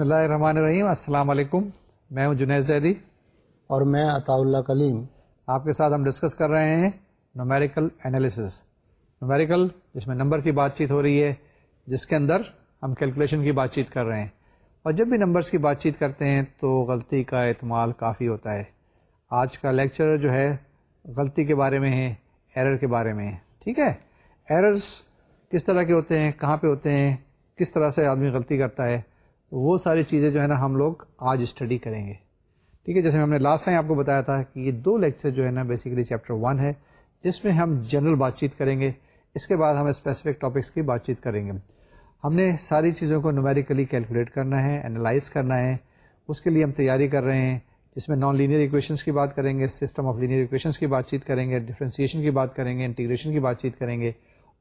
بسم اللہ الرحمن الرحیم۔ السلام علیکم۔ میں ہوں جنید زیدی۔ اور میں عطا اللہ کلیم۔ آپ کے ساتھ ہم ڈسکس کر رہے ہیں نومیریکل انالیسز نومیریکل جس میں نمبر کی بات چیت ہو رہی ہے جس کے اندر ہم کیلکولیشن کی بات چیت کر رہے ہیں۔ اور جب بھی نمبرس کی بات چیت کرتے ہیں تو غلطی کا اعتمال کافی ہوتا ہے۔ آج کا لیکچر جو ہے غلطی کے بارے میں ہے ایرر کے بارے میں ہے۔ ٹھیک ہے؟ ایررز کس طرح کے ہوتے ہیں؟ کہاں پہ ہوتے ہیں؟ کس طرح سے آدمی غلطی کرتا ہے؟ وہ ساری چیزیں جو ہے نا ہم لوگ آج اسٹڈی کریں گے۔ ٹھیک ہے، جیسے ہم نے لاسٹ ٹائم آپ کو بتایا تھا کہ یہ دو لیکچر جو ہے نا بیسیکلی چیپٹر ون ہے، جس میں ہم جنرل بات چیت کریں گے، اس کے بعد ہم اسپیسیفک ٹاپکس کی بات چیت کریں گے۔ ہم نے ساری چیزوں کو نومیریکلی کیلکولیٹ کرنا ہے انالائز کرنا ہے، اس کے لیے ہم تیاری کر رہے ہیں، جس میں نان لینئر ایکویشنس کی بات کریں گے سسٹم آف لینئر ایکویشنس کی بات چیت کریں گے ڈفرینسیشن کی بات کریں گے انٹیگریشن کی بات چیت کریں گے،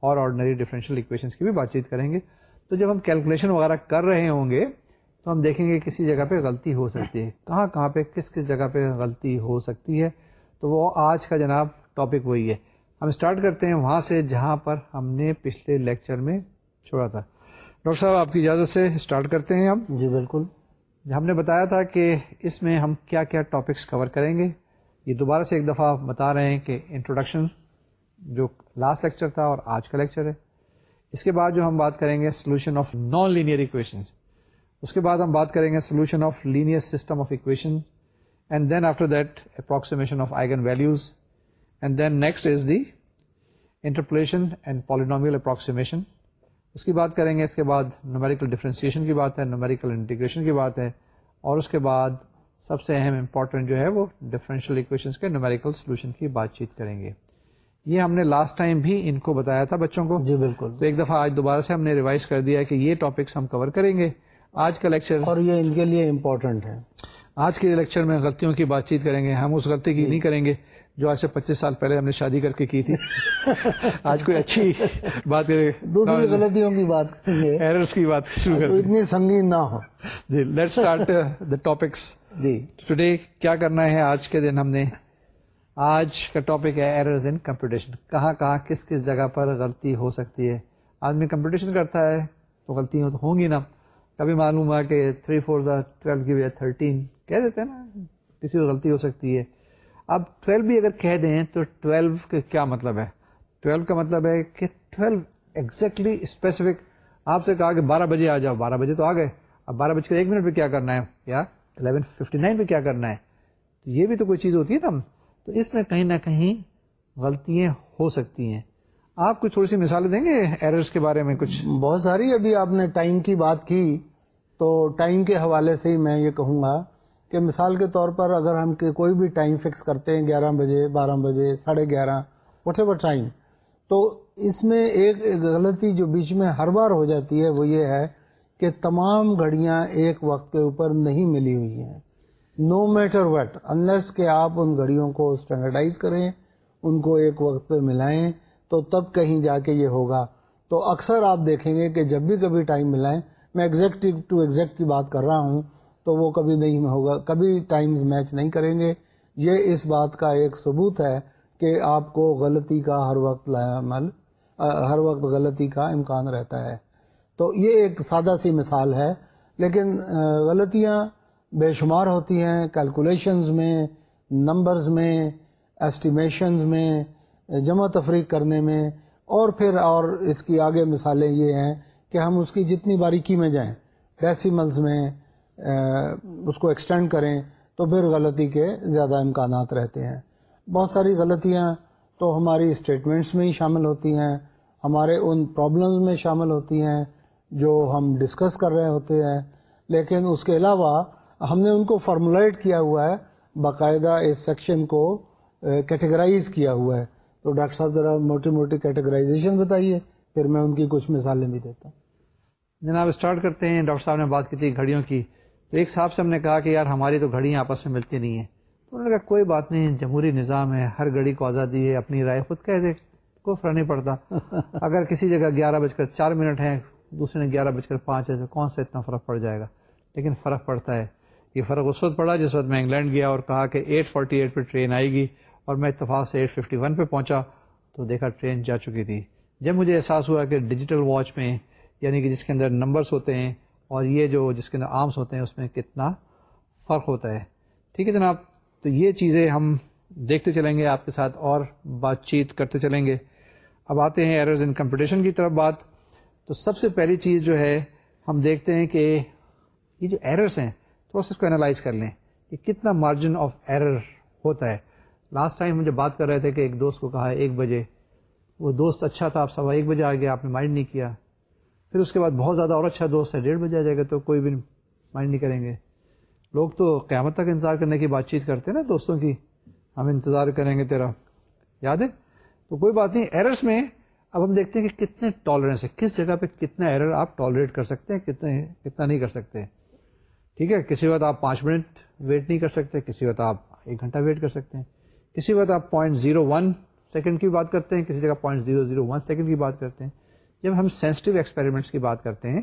اور آرڈنری ڈفرینشیل ایکویشنس کی بھی بات چیت کریں گے۔ تو جب ہم کیلکولیشن وغیرہ کر رہے ہوں گے تو ہم دیکھیں گے کسی جگہ پہ غلطی ہو سکتی ہے۔ کہاں کہاں پہ کس کس جگہ پہ غلطی ہو سکتی ہے۔ تو وہ آج کا جناب ٹاپک وہی ہے۔ ہم اسٹارٹ کرتے ہیں وہاں سے جہاں پر ہم نے پچھلے لیکچر میں چھوڑا تھا۔ ڈاکٹر صاحب آپ کی اجازت سے اسٹارٹ کرتے ہیں ہم؟ جی بالکل۔ ہم نے بتایا تھا کہ اس میں ہم کیا کیا ٹاپکس کور کریں گے۔ یہ دوبارہ سے ایک دفعہ بتا رہے ہیں کہ انٹروڈکشن جو لاسٹ لیکچر تھا اور آج کا لیکچر ہے۔ اس کے بعد جو ہم بات کریں گے solution of non linear equation اس کے بعد ہم بات کریں گے solution of linear system of equation and then after that approximation of eigen values and then next is the interpolation and polynomial approximation اس کی بات کریں گے، اس کے بعد نومیریکل ڈفرینسیشن کی بات ہے نومیریکل انٹیگریشن کی بات ہے، اور اس کے بعد سب سے اہم امپورٹنٹ جو ہے وہ ڈفرینشیل اکویشنس کے نومیریکل سولوشن کی بات چیت کریں گے۔ یہ ہم نے لاسٹ ٹائم بھی ان کو بتایا تھا بچوں کو۔ جی بالکل۔ تو ایک دفعہ آج دوبارہ سے ہم نے ریوائز کر دیا کہ یہ ٹاپکس ہم کور کریں گے۔ آج کا لیکچر اور یہ ان کے لیے امپورٹنٹ ہے۔ آج کے لیکچر میں غلطیوں کی بات چیت کریں گے۔ ہم اس غلطی کی نہیں کریں گے جو آج سے پچیس سال پہلے ہم نے شادی کر کے کی تھی۔ آج کوئی اچھی بات دوسری غلطیوں کی بات ایررز کی بات شروع کر اتنی سنگین نہ ہو۔ جی لیٹ اسٹارٹ دا ٹاپکس جی۔ ٹوڈے کیا کرنا ہے؟ آج کے دن ہم نے آج کا ٹاپک ہے ایررز ان کمپٹیشن کہاں کہاں کس کس جگہ پر غلطی ہو سکتی ہے؟ آدمی کمپٹیشن کرتا ہے تو غلطیاں تو ہوں گی نا. کبھی معلوم ہوا کہ تھری فور ٹویلو کی وجہ تھرٹین کہہ دیتے ہیں نا، کسی کو غلطی ہو سکتی ہے. اب ٹویلو بھی اگر کہہ دیں تو ٹویلو کا کیا مطلب ہے؟ ٹویلو کا مطلب ہے کہ ٹویلو ایگزیکٹلی اسپیسیفک آپ سے کہا کہ بارہ بجے آ جاؤ، بارہ بجے تو آ گئے. اب بارہ بج کر ایک منٹ پہ کیا کرنا ہے؟ یا الیون ففٹی نائن پہ کیا کرنا ہے؟ تو یہ بھی تو کوئی چیز ہوتی ہے نا. تو اس میں کہیں نہ کہیں غلطیاں ہو سکتی ہیں۔ آپ کچھ تھوڑی سی مثالیں دیں گے ایررز کے بارے میں کچھ؟ بہت ساری۔ ابھی آپ نے ٹائم کی بات کی، تو ٹائم کے حوالے سے ہی میں یہ کہوں گا کہ مثال کے طور پر اگر ہم کوئی بھی ٹائم فکس کرتے ہیں گیارہ بجے، بارہ بجے، ساڑھے گیارہ وٹ ایور ٹائم تو اس میں ایک غلطی جو بیچ میں ہر بار ہو جاتی ہے وہ یہ ہے کہ تمام گھڑیاں ایک وقت کے اوپر نہیں ملی ہوئی ہیں۔ نو میٹر وٹ انلیس کہ آپ ان گھڑیوں کو اسٹینڈرڈائز کریں، ان کو ایک وقت پہ ملائیں، تو تب کہیں جا کے یہ ہوگا۔ تو اکثر آپ دیکھیں گے کہ جب بھی کبھی ٹائم ملائیں، میں ایگزیکٹ ٹو ایگزیکٹ کی بات کر رہا ہوں، تو وہ کبھی نہیں ہوگا، کبھی ٹائمز میچ نہیں کریں گے۔ یہ اس بات کا ایک ثبوت ہے کہ آپ کو غلطی کا ہر وقت عمل ہر وقت غلطی کا امکان رہتا ہے۔ تو یہ ایک سادہ سی مثال ہے، لیکن غلطیاں بے شمار ہوتی ہیں کیلکولیشنز میں نمبرز میں ایسٹیمیشنز میں، جمع تفریق کرنے میں، اور پھر اور اس کی آگے مثالیں یہ ہیں کہ ہم اس کی جتنی باریکی میں جائیں ڈیسیملز میں اس کو ایکسٹینڈ کریں تو پھر غلطی کے زیادہ امکانات رہتے ہیں۔ بہت ساری غلطیاں تو ہماری اسٹیٹمنٹس میں ہی شامل ہوتی ہیں، ہمارے ان پرابلمز میں شامل ہوتی ہیں جو ہم ڈسکس کر رہے ہوتے ہیں، لیکن اس کے علاوہ ہم نے ان کو فارمولیٹ کیا ہوا ہے باقاعدہ اس سیکشن کو کیٹیگرائز کیا ہوا ہے۔ تو ڈاکٹر صاحب ذرا موٹی موٹی کیٹیگرائزیشن بتائیے پھر میں ان کی کچھ مثالیں بھی دیتا ہوں۔ جناب اسٹارٹ کرتے ہیں۔ ڈاکٹر صاحب نے بات کی تھی گھڑیوں کی۔ تو ایک صاحب سے ہم نے کہا کہ یار ہماری تو گھڑیاں آپس میں ملتی نہیں ہیں۔ تو انہوں نے کہا کوئی بات نہیں جمہوری نظام ہے ہر گھڑی کو آزادی ہے اپنی رائے خود کہہ دے کوئی فرق نہیں پڑتا۔ اگر کسی جگہ گیارہ بج کر چار منٹ ہیں دوسرے نے گیارہ بج کر پانچ ہے تو کون سا اتنا فرق پڑ جائے گا؟ لیکن فرق پڑتا ہے۔ یہ فرق اس وقت پڑا جس وقت میں انگلینڈ گیا اور کہا کہ ایٹ فورٹی ایٹ پہ ٹرین آئے گی اور میں اتفاق سے ایٹ ففٹی ون پہ پہنچا تو دیکھا ٹرین جا چکی تھی۔ جب مجھے احساس ہوا کہ ڈیجیٹل واچ میں یعنی کہ جس کے اندر نمبرس ہوتے ہیں اور یہ جو جس کے اندر آرمس ہوتے ہیں اس میں کتنا فرق ہوتا ہے۔ ٹھیک ہے جناب، تو یہ چیزیں ہم دیکھتے چلیں گے، آپ کے ساتھ اور بات چیت کرتے چلیں گے۔ اب آتے ہیں ایررز ان کمپٹیشن کی طرف بات۔ تو سب سے پہلی چیز جو ہے، ہم دیکھتے ہیں کہ یہ جو ایررس ہیں تھوڑا سا اس کو انالائز کر لیں کہ کتنا مارجن آف ایرر ہوتا ہے۔ لاسٹ ٹائم ہم جب بات کر رہے تھے کہ ایک دوست کو کہا ایک بجے، وہ دوست اچھا تھا، آپ سوا ایک بجے آ گیا، آپ نے مائنڈ نہیں کیا۔ پھر اس کے بعد بہت زیادہ اور اچھا دوست ہے، ڈیڑھ بجے آ جائے گا تو کوئی بھی مائنڈ نہیں کریں گے۔ لوگ تو قیامت تک انتظار کرنے کی بات چیت کرتے ہیں نا دوستوں کی۔ ہم انتظار کریں گے تیرا۔ یاد ہے؟ تو کوئی بات نہیں ایررس میں اب ہم دیکھتے ہیں کہ کتنے ٹالرنس ہے کس جگہ پہ کتنا ایرر آپ ٹالریٹ کر سکتے ہیں، کتنے کتنا نہیں کر سکتے۔ ٹھیک ہے کسی وقت آپ پانچ منٹ ویٹ نہیں کر سکتے، کسی وقت آپ ایک گھنٹہ ویٹ کر سکتے ہیں۔ کسی وقت آپ پوائنٹ زیرو ون سیکنڈ کی بات کرتے ہیں، کسی جگہ point zero zero one second کی بات کرتے ہیں۔ جب ہم سینسٹیو ایکسپیریمنٹس کی بات کرتے ہیں،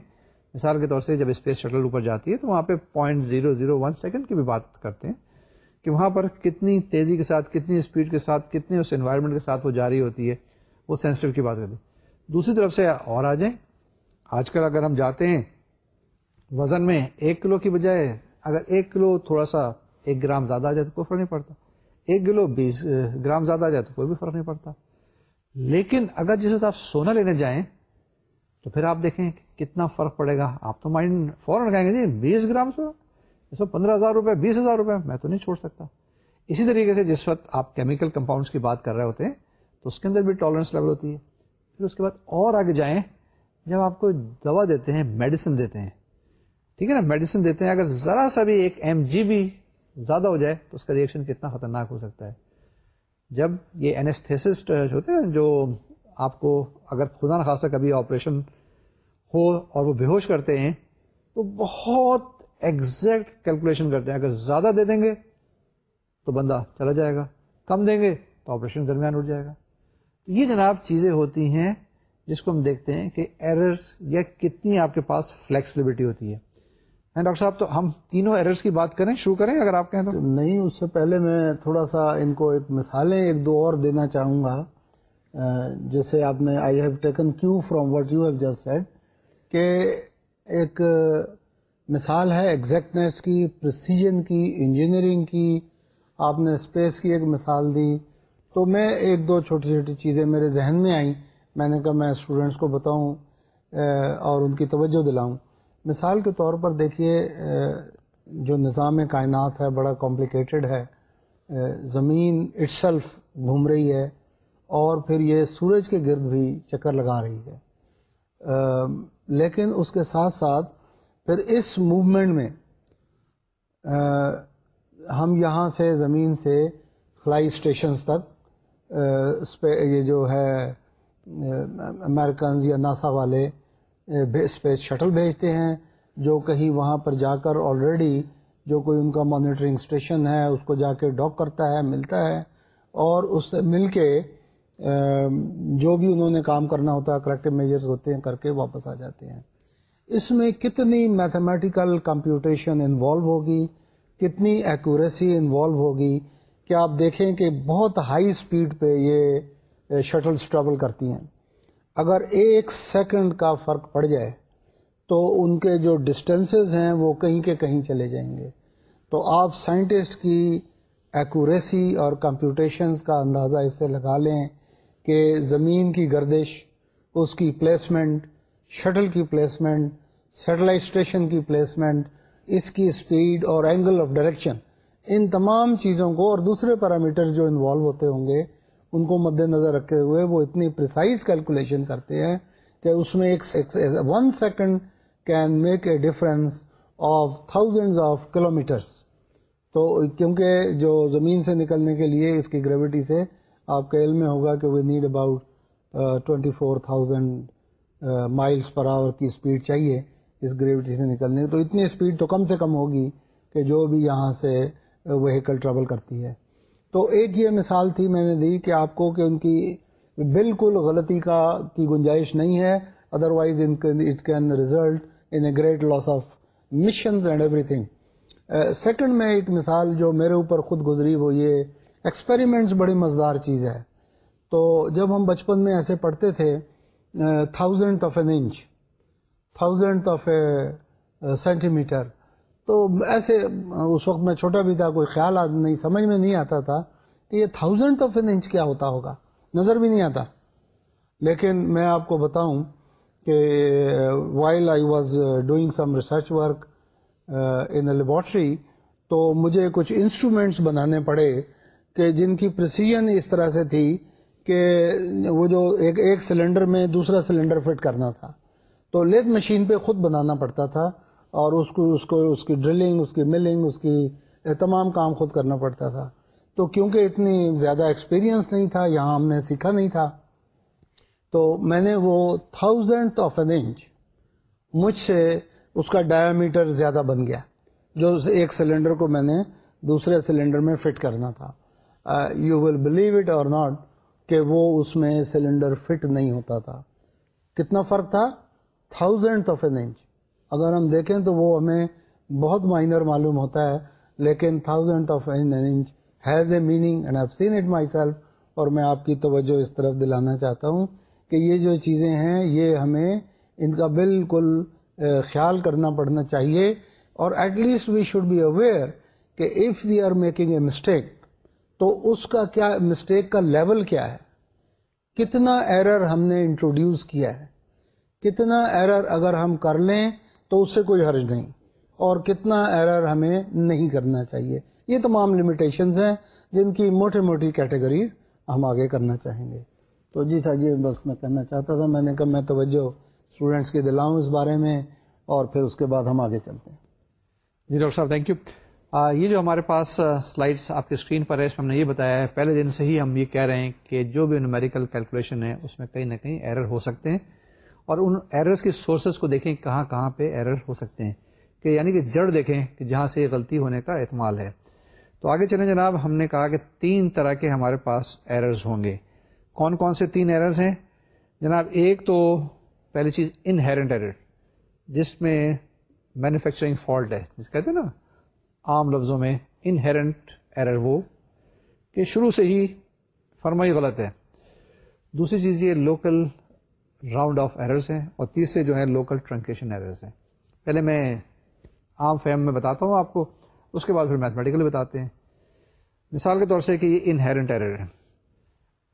مثال کے طور سے جب اسپیس شٹل اوپر جاتی ہے، تو وہاں پہ point zero zero one second کی بھی بات کرتے ہیں کہ وہاں پر کتنی تیزی کے ساتھ، کتنی اسپیڈ کے ساتھ کتنی اس انوائرمنٹ کے ساتھ وہ جاری ہوتی ہے، وہ سینسٹیو کی بات کرتے ہیں۔ دوسری طرف سے اور آ جائیں۔ آج کل اگر ہم جاتے ہیں وزن میں ایک کلو کی بجائے اگر ایک کلو تھوڑا سا ایک گرام زیادہ آ جائے تو کوئی فرق نہیں پڑتا۔ ایک کلو بیس گرام زیادہ آ جائے تو کوئی بھی فرق نہیں پڑتا۔ لیکن اگر جس وقت آپ سونا لینے جائیں تو پھر آپ دیکھیں کتنا فرق پڑے گا۔ آپ تو مائنڈ فوراً کہیں گے جی بیس گرام سو سو پندرہ ہزار روپے، بیس ہزار روپے، میں تو نہیں چھوڑ سکتا۔ اسی طریقے سے جس وقت آپ کیمیکل کمپاؤنڈس کی بات کر رہے ہوتے ہیں تو اس کے اندر بھی ٹالرنس لیول ہوتی ہے۔ پھر اس کے بعد اور آگے جائیں، جب آپ کو دوا دیتے ہیں میڈیسن دیتے ہیں ٹھیک ہے نا میڈیسن دیتے ہیں، اگر ذرا سا بھی ایک ایم جی بھی زیادہ ہو جائے تو اس کا ریئیکشن کتنا خطرناک ہو سکتا ہے۔ جب یہ اینستھیسسٹ ہوتے ہیں، جو آپ کو اگر خدا نخواستہ کبھی آپریشن ہو اور وہ بے ہوش کرتے ہیں، تو بہت ایگزیکٹ کیلکولیشن کرتے ہیں۔ اگر زیادہ دے دیں گے تو بندہ چلا جائے گا، کم دیں گے تو آپریشن درمیان اٹھ جائے گا۔ یہ جناب چیزیں ہوتی ہیں جس کو ہم دیکھتے ہیں کہ ایررز یا کتنی آپ کے پاس فلیکسیبلٹی ہوتی ہے۔ ڈاکٹر صاحب تو ہم تینوں ایررز کی بات کریں شروع کریں اگر آپ کہیں تو نہیں اس سے پہلے میں تھوڑا سا ان کو ایک مثالیں ایک دو اور دینا چاہوں گا جیسے آپ نے I have taken cue from what you have just said کہ ایک مثال ہے ایگزیکٹنیس کی پرسیجن کی انجینئرنگ کی آپ نے اسپیس کی ایک مثال دی تو میں ایک دو چھوٹی چھوٹی چیزیں میرے ذہن میں آئیں میں نے کہا میں اسٹوڈینٹس کو بتاؤں اور ان کی توجہ دلاؤں مثال کے طور پر دیکھیے جو نظام کائنات ہے، بڑا کمپلیکیٹڈ ہے زمین اٹ سیلف گھوم رہی ہے، اور پھر یہ سورج کے گرد بھی چکر لگا رہی ہے۔ لیکن اس کے ساتھ ساتھ پھر اس موومنٹ میں ہم یہاں سے زمین سے فلائی اسٹیشنز تک یہ جو ہے امیرکنز یا ناسا والے اسپیس شٹل بھیجتے ہیں، جو کہیں وہاں پر جا کر آلریڈی جو کوئی ان کا مانیٹرنگ اسٹیشن ہے، اس کو جا کے ڈاک کرتا ہے، ملتا ہے، اور اس سے مل کے جو بھی انہوں نے کام کرنا ہوتا ہے کریکٹو میجرز ہوتے ہیں، کر کے واپس آ جاتے ہیں۔ اس میں کتنی میتھمیٹیکل کمپیوٹیشن انوالو ہوگی، کتنی ایکوریسی انوالو ہوگی کہ آپ دیکھیں کہ بہت ہائی اسپیڈ پہ یہ شٹلس ٹریول کرتی ہیں۔ اگر ایک سیکنڈ کا فرق پڑ جائے تو ان کے جو ڈسٹینسز ہیں وہ کہیں کے کہیں چلے جائیں گے۔ تو آپ سائنٹسٹ کی ایکوریسی اور کمپیوٹیشنز کا اندازہ اس سے لگا لیں کہ زمین کی گردش، اس کی پلیسمنٹ شٹل کی پلیسمنٹ سیٹلائٹ اسٹیشن کی پلیسمنٹ اس کی اسپیڈ اور اینگل آف ڈائریکشن ان تمام چیزوں کو اور دوسرے پیرامیٹر جو انوالو ہوتے ہوں گے ان کو مد نظر رکھے ہوئے وہ اتنی پرسائز کیلکولیشن کرتے ہیں کہ اس میں ایک one second can make a difference of thousand of kilometres تو کیونکہ جو زمین سے نکلنے کے لیے اس کی گریوٹی سے آپ کا علم میں ہوگا کہ we need about twenty four thousand miles per hour کی اسپیڈ چاہیے اس گریوٹی سے نکلنے تو اتنی اسپیڈ تو کم سے کم ہوگی کہ جو بھی یہاں سے uh, وہیکل ٹریول کرتی ہے۔ تو ایک یہ مثال تھی میں نے دی کہ آپ کو کہ ان کی بالکل غلطی کا کی گنجائش نہیں ہے otherwise it can result in a great loss of missions and everything second میں ایک مثال جو میرے اوپر خود گزری وہ یہ ایکسپیریمنٹس بڑی مزدار چیز ہے۔ تو جب ہم بچپن میں ایسے پڑھتے تھے thousand of an inch thousand of a centimetre تو ایسے اس وقت میں چھوٹا بھی تھا، کوئی خیال نہیں، سمجھ میں نہیں آتا تھا کہ یہ تھاؤزینڈ آف این انچ کیا ہوتا ہوگا۔ نظر بھی نہیں آتا۔ لیکن میں آپ کو بتاؤں کہ while I was doing some research work in laboratory تو مجھے کچھ انسٹرومینٹس بنانے پڑے کہ جن کی پرسیجن اس طرح سے تھی کہ وہ جو ایک ایک سلنڈر میں دوسرا سلنڈر فٹ کرنا تھا۔ تو لیت مشین پہ خود بنانا پڑتا تھا۔ اور اس کو اس کو اس کی ڈرلنگ اس کی ملنگ اس کی تمام کام خود کرنا پڑتا تھا۔ تو کیونکہ اتنی زیادہ ایکسپیرینس نہیں تھا، یہاں ہم نے سیکھا نہیں تھا۔ تو میں نے وہ تھاؤزینڈ آف این انچ مجھ سے اس کا ڈایامیٹر زیادہ بن گیا، جو ایک سلنڈر کو میں نے دوسرے سلنڈر میں فٹ کرنا تھا۔ You will believe it or not کہ وہ اس میں سلنڈر فٹ نہیں ہوتا تھا۔ کتنا فرق تھا؟ تھاؤزینڈ آف این انچ اگر ہم دیکھیں تو وہ ہمیں بہت مائنر معلوم ہوتا ہے، لیکن thousand of inch has a meaning and I seen it myself اور میں آپ کی توجہ اس طرف دلانا چاہتا ہوں کہ یہ جو چیزیں ہیں، یہ ہمیں ان کا بالکل خیال کرنا پڑنا چاہیے اور at least we should be aware کہ if we are making a mistake تو اس کا کیا مسٹیک کا لیول کیا ہے؟ کتنا ایرر ہم نے انٹروڈیوس کیا ہے؟ کتنا ایرر اگر ہم کر لیں تو اس سے کوئی حرج نہیں۔ اور کتنا ایرر ہمیں نہیں کرنا چاہیے۔ یہ تمام لمیٹیشنز ہیں جن کی موٹی موٹی کیٹیگریز ہم آگے کرنا چاہیں گے۔ تو جی تھا، یہ بس میں کہنا چاہتا تھا۔ میں نے کہا، میں توجہ اسٹوڈینٹس کی دلاؤں اس بارے میں اور پھر اس کے بعد ہم آگے چلتے ہیں۔ جی ڈاکٹر صاحب تھینک یو یہ جو ہمارے پاس سلائڈس آپ کی اسکرین پر ہے اس میں ہم نے یہ بتایا ہے، پہلے دن سے ہی ہم یہ کہہ رہے ہیں کہ جو بھی نومیریکل کیلکولیشن ہے، اس میں کہیں نہ کہیں ایرر ہو سکتے ہیں۔ اور ان ایررز کی سورسز کو دیکھیں کہاں کہاں پہ ایرر ہو سکتے ہیں کہ یعنی کہ جڑ دیکھیں کہ جہاں سے یہ غلطی ہونے کا احتمال ہے۔ تو آگے چلیں جناب، ہم نے کہا کہ تین طرح کے ہمارے پاس ایررز ہوں گے۔ کون کون سے تین ایررز ہیں؟ جناب، ایک تو پہلی چیز انہیرنٹ ایرر جس میں مینوفیکچرنگ فالٹ ہے، جس کہتے ہیں نا، عام لفظوں میں انہیرنٹ ایرر وہ، کہ شروع سے ہی فرمائی غلط ہے۔ دوسری چیز یہ لوکل راؤنڈ آف ایررز ہیں اور تیسرے جو ہے لوکل ٹرنکیشن ایررز ہیں۔ پہلے میں عام فہم میں بتاتا ہوں آپ کو، اس کے بعد پھر میتھمیٹیکلی بتاتے ہیں۔ مثال کے طور سے کہ یہ انہیرنٹ ایرر ہے۔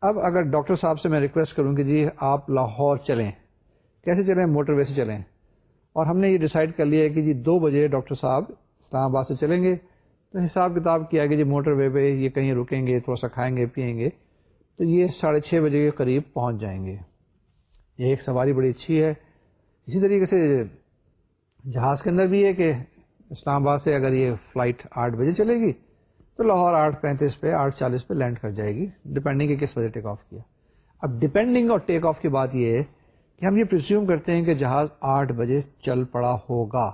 اب اگر ڈاکٹر صاحب سے میں ریکویسٹ کروں کہ جی آپ لاہور چلیں۔ کیسے چلیں؟ موٹر وے سے چلیں۔ اور ہم نے یہ ڈیسائیڈ کر لیا ہے کہ جی دو بجے ڈاکٹر صاحب اسلام آباد سے چلیں گے۔ تو حساب کتاب کیا کہ جی موٹر وے پہ یہ کہیں رکیں گے، تھوڑا سا کھائیں گے پئیں گے۔ تو یہ ساڑھے چھ بجے کے قریب پہنچ جائیں گے۔ یہ ایک سواری بڑی اچھی ہے۔ اسی طریقے سے جہاز کے اندر بھی ہے کہ اسلام آباد سے اگر یہ فلائٹ آٹھ بجے چلے گی تو لاہور آٹھ پینتیس پہ، آٹھ چالیس پہ لینڈ کر جائے گی ڈپینڈنگ کہ کس بجے ٹیک آف کیا۔ اب ڈپینڈنگ اور ٹیک آف کی بات یہ ہے کہ ہم یہ پرزیوم کرتے ہیں کہ جہاز آٹھ بجے چل پڑا ہوگا۔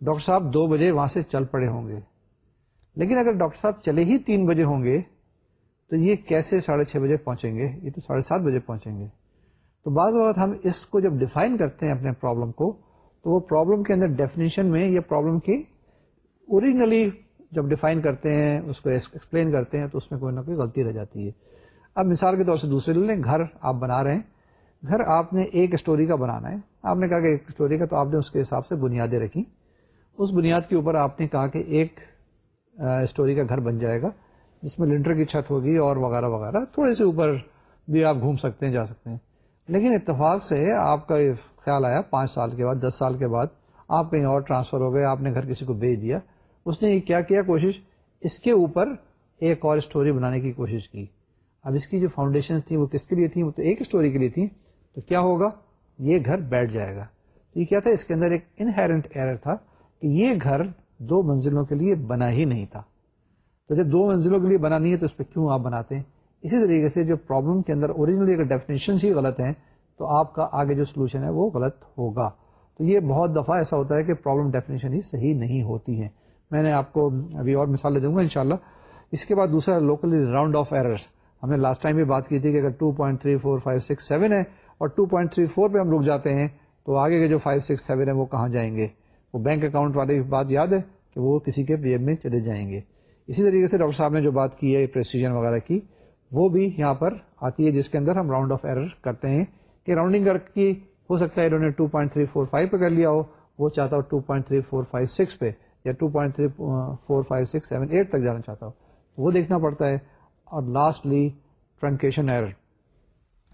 ڈاکٹر صاحب دو بجے وہاں سے چل پڑے ہوں گے۔ لیکن اگر ڈاکٹر صاحب چلے ہی تین بجے ہوں گے تو یہ کیسے ساڑھے چھ بجے پہنچیں گے؟ یہ تو ساڑھے سات بجے پہنچیں گے۔ تو بعض اوقات ہم اس کو جب ڈیفائن کرتے ہیں اپنے پرابلم کو، تو وہ پرابلم کے اندر ڈیفینیشن میں یہ پرابلم کی اوریجنلی جب ڈیفائن کرتے ہیں، اس کو ایکسپلین کرتے ہیں، تو اس میں کوئی نہ کوئی غلطی رہ جاتی ہے۔ اب مثال کے طور سے دوسرے لے لیں، گھر آپ بنا رہے ہیں۔ گھر آپ نے ایک اسٹوری کا بنانا ہے۔ آپ نے کہا کہ ایک اسٹوری کا تو آپ نے اس کے حساب سے بنیادیں رکھی اس بنیاد کے اوپر آپ نے کہا کہ ایک اسٹوری کا گھر بن جائے گا، جس میں لنٹر کی چھت ہوگی اور وغیرہ وغیرہ۔ تھوڑے سے اوپر بھی آپ گھوم سکتے ہیں، جا سکتے ہیں۔ لیکن اتفاق سے آپ کا یہ خیال آیا پانچ سال کے بعد، دس سال کے بعد، آپ کہیں اور ٹرانسفر ہو گئے، آپ نے گھر کسی کو بھیج دیا، اس نے یہ کیا کیا کوشش؟ اس کے اوپر ایک اور اسٹوری بنانے کی کوشش کی۔ اب اس کی جو فاؤنڈیشن تھی وہ کس کے لیے تھی وہ تو ایک اسٹوری کے لیے تھی تو کیا ہوگا؟ یہ گھر بیٹھ جائے گا۔ تو یہ کیا تھا؟ اس کے اندر ایک انہیرنٹ ایرر تھا کہ یہ گھر دو منزلوں کے لیے بنا ہی نہیں تھا۔ تو جب دو منزلوں کے لیے بنا نہیں ہے تو اس پہ کیوں آپ بناتے ہیں؟ اسی طریقے سے جو پرابلم کے اندر اوریجنلی اگر ڈیفینیشن ہی غلط ہیں، تو آپ کا آگے جو سولوشن ہے وہ غلط ہوگا۔ تو یہ بہت دفعہ ایسا ہوتا ہے کہ پرابلم ڈیفینیشن ہی صحیح نہیں ہوتی ہے میں نے آپ کو ابھی اور مثال لے دوں گا انشاءاللہ۔ اس کے بعد دوسرا لوکلی راؤنڈ آف ایررس ہم نے لاسٹ ٹائم بھی بات کی تھی کہ اگر 2.3456 ہے اور 2.34 پہ ہم رک جاتے ہیں، تو آگے کے جو 567 ہے وہ کہاں جائیں گے؟ وہ بینک اکاؤنٹ والے بات یاد ہے کہ وہ کسی کے پی ایم میں چلے جائیں گے۔ اسی طریقے سے ڈاکٹر صاحب نے جو بات کی ہے پریسیجن وغیرہ کی وہ بھی یہاں پر آتی ہے جس کے اندر ہم راؤنڈ آف ایرر کرتے ہیں کہ راؤنڈنگ کر کی ہو سکتا ہے انہوں نے 2.345 پہ کر لیا ہو، وہ چاہتا ہو two point three four five six پہ یا two point three four five six seven eight تک جانا چاہتا ہو۔ وہ دیکھنا پڑتا ہے۔ اور لاسٹلی ٹرنکیشن ایرر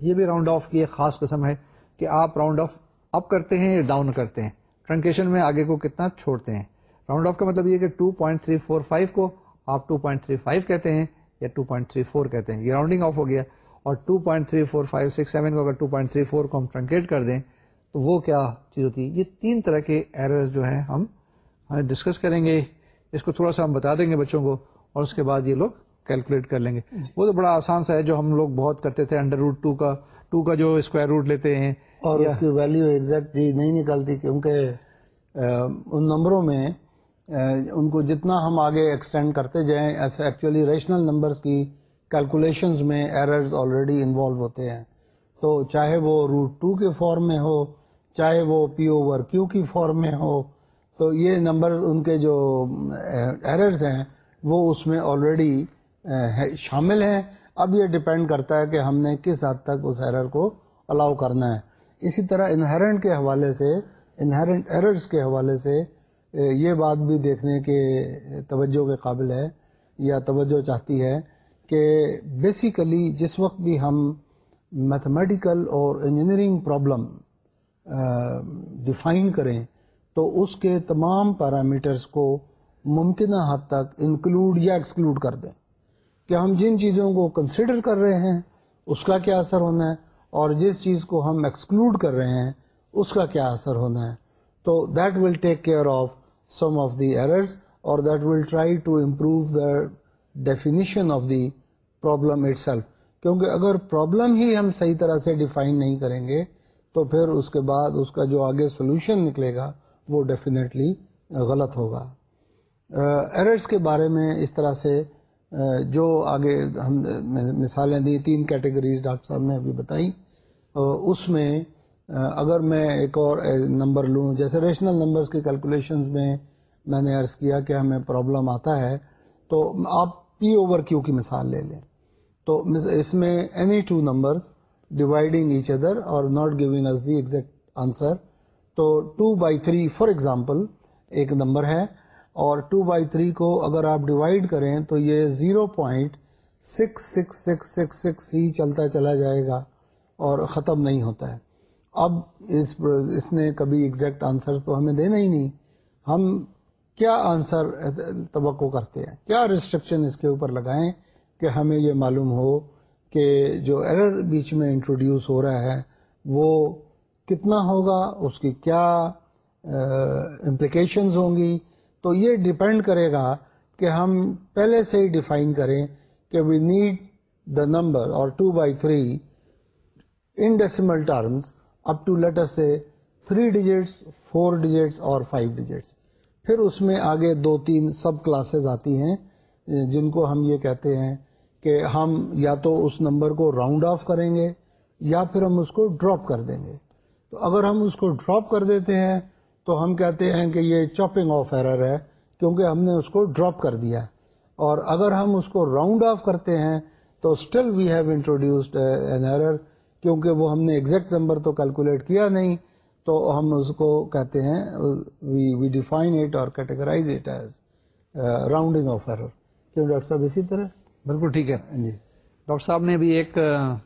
یہ بھی راؤنڈ آف کی ایک خاص قسم ہے کہ آپ راؤنڈ آف اپ کرتے ہیں یا ڈاؤن کرتے ہیں۔ ٹرنکیشن میں آگے کو کتنا چھوڑتے ہیں۔ راؤنڈ آف کا مطلب یہ کہ 2.345 کو آپ 2.35 کہتے ہیں۔ یا 2.34 کہتے ہیں۔ یہ راؤنڈنگ آف ہو گیا۔ اور 2.34567 کو اگر 2.34 کو ہم ٹرنکیٹ کر دیں تو وہ کیا چیز ہوتی ہے؟ یہ تین طرح کے ایررز جو ہیں ہم ڈسکس کریں گے۔ اس کو تھوڑا سا ہم بتا دیں گے بچوں کو اور اس کے بعد یہ لوگ کیلکولیٹ کر لیں گے۔ جی۔ وہ تو بڑا آسان سا ہے جو ہم لوگ بہت کرتے تھے انڈر روٹ ٹو کا۔ ٹو کا جو اسکوائر روٹ لیتے ہیں۔ اور اس کی ویلیو ایگزیکٹلی نہیں نکلتی کیونکہ ان نمبروں میں ان کو جتنا ہم آگے ایکسٹینڈ کرتے جائیں، ایسے ایکچولی ریشنل نمبرز کی کیلکولیشنز میں ایررز آلریڈی انوالو ہوتے ہیں۔ تو چاہے وہ روٹ ٹو کے فارم میں ہو، چاہے وہ پی اوور کیو کی فارم میں ہو، تو یہ نمبر ان کے جو ایررز ہیں، وہ اس میں آلریڈی شامل ہیں۔ اب یہ ڈپینڈ کرتا ہے کہ ہم نے کس حد تک اس ایرر کو الاؤ کرنا ہے۔ اسی طرح انہرنٹ کے حوالے سے انہرنٹ ایررز کے حوالے سے یہ بات بھی دیکھنے کے توجہ کے قابل ہے یا توجہ چاہتی ہے کہ بیسیکلی جس وقت بھی ہم میتھمیٹیکل اور انجینئرنگ پرابلم ڈیفائن کریں، تو اس کے تمام پیرامیٹرز کو ممکنہ حد تک انکلوڈ یا ایکسکلوڈ کر دیں کہ ہم جن چیزوں کو کنسیڈر کر رہے ہیں، اس کا کیا اثر ہونا ہے، اور جس چیز کو ہم ایکسکلوڈ کر رہے ہیں، اس کا کیا اثر ہونا ہے۔ تو that will take care of some of the errors اور that will try to improve the definition of the problem itself کیونکہ اگر پرابلم ہی ہم صحیح طرح سے ڈیفائن نہیں کریں گے، تو پھر اس کے بعد اس کا جو آگے سولوشن نکلے گا، وہ ڈیفینیٹلی غلط ہوگا۔ ایررز کے بارے میں اس طرح سے جو آگے ہم مثالیں دی، تین کیٹیگریز ڈاکٹر صاحب نے ابھی بتائی۔ اس میں اگر میں ایک اور نمبر لوں، جیسے ریشنل نمبرز کی کیلکولیشنز میں میں نے عرض کیا کہ ہمیں پرابلم آتا ہے، تو آپ پی اوور کیو کی مثال لے لیں۔ تو اس میں any two numbers dividing each other or not giving us the exact answer تو two by three for example ایک نمبر ہے، اور ٹو بائی تھری کو اگر آپ ڈیوائڈ کریں تو یہ zero point six six six six six ہی چلتا چلا جائے گا اور ختم نہیں ہوتا ہے۔ اب اس اس نے کبھی ایگزیکٹ آنسر تو ہمیں دینا ہی نہیں۔ ہم کیا آنسر توقع کرتے ہیں؟ کیا ریسٹرکشن اس کے اوپر لگائیں کہ ہمیں یہ معلوم ہو کہ جو ایرر بیچ میں انٹروڈیوس ہو رہا ہے، وہ کتنا ہوگا؟ اس کی کیا امپلیکیشنز ہوں گی؟ تو یہ ڈپینڈ کرے گا کہ ہم پہلے سے ہی ڈیفائن کریں کہ وی نیڈ دا نمبر اور two by three in decimal terms up to later سے تھری ڈیجٹس فور ڈیجٹس اور فائیو ڈیجٹس پھر اس میں آگے دو تین سب کلاسز آتی ہیں، جن کو ہم یہ کہتے ہیں کہ ہم یا تو اس نمبر کو راؤنڈ آف کریں گے یا پھر ہم اس کو ڈراپ کر دیں گے۔ تو اگر ہم اس کو ڈراپ کر دیتے ہیں، تو ہم کہتے ہیں کہ یہ چاپنگ آف ایرر ہے، کیونکہ ہم نے اس کو ڈراپ کر دیا۔ اور اگر ہم اس کو راؤنڈ آف کرتے ہیں، تو still we have introduced an error کیونکہ وہ ہم نے ایگزیکٹ نمبر تو کیلکولیٹ کیا نہیں تو ہم اس کو کہتے ہیں وی وی ڈیفائن اٹ اور categorize it as rounding off error کیوں ڈاکٹر صاحب اسی طرح؟ بالکل ٹھیک ہے۔ جی۔ ڈاکٹر صاحب نے بھی ایک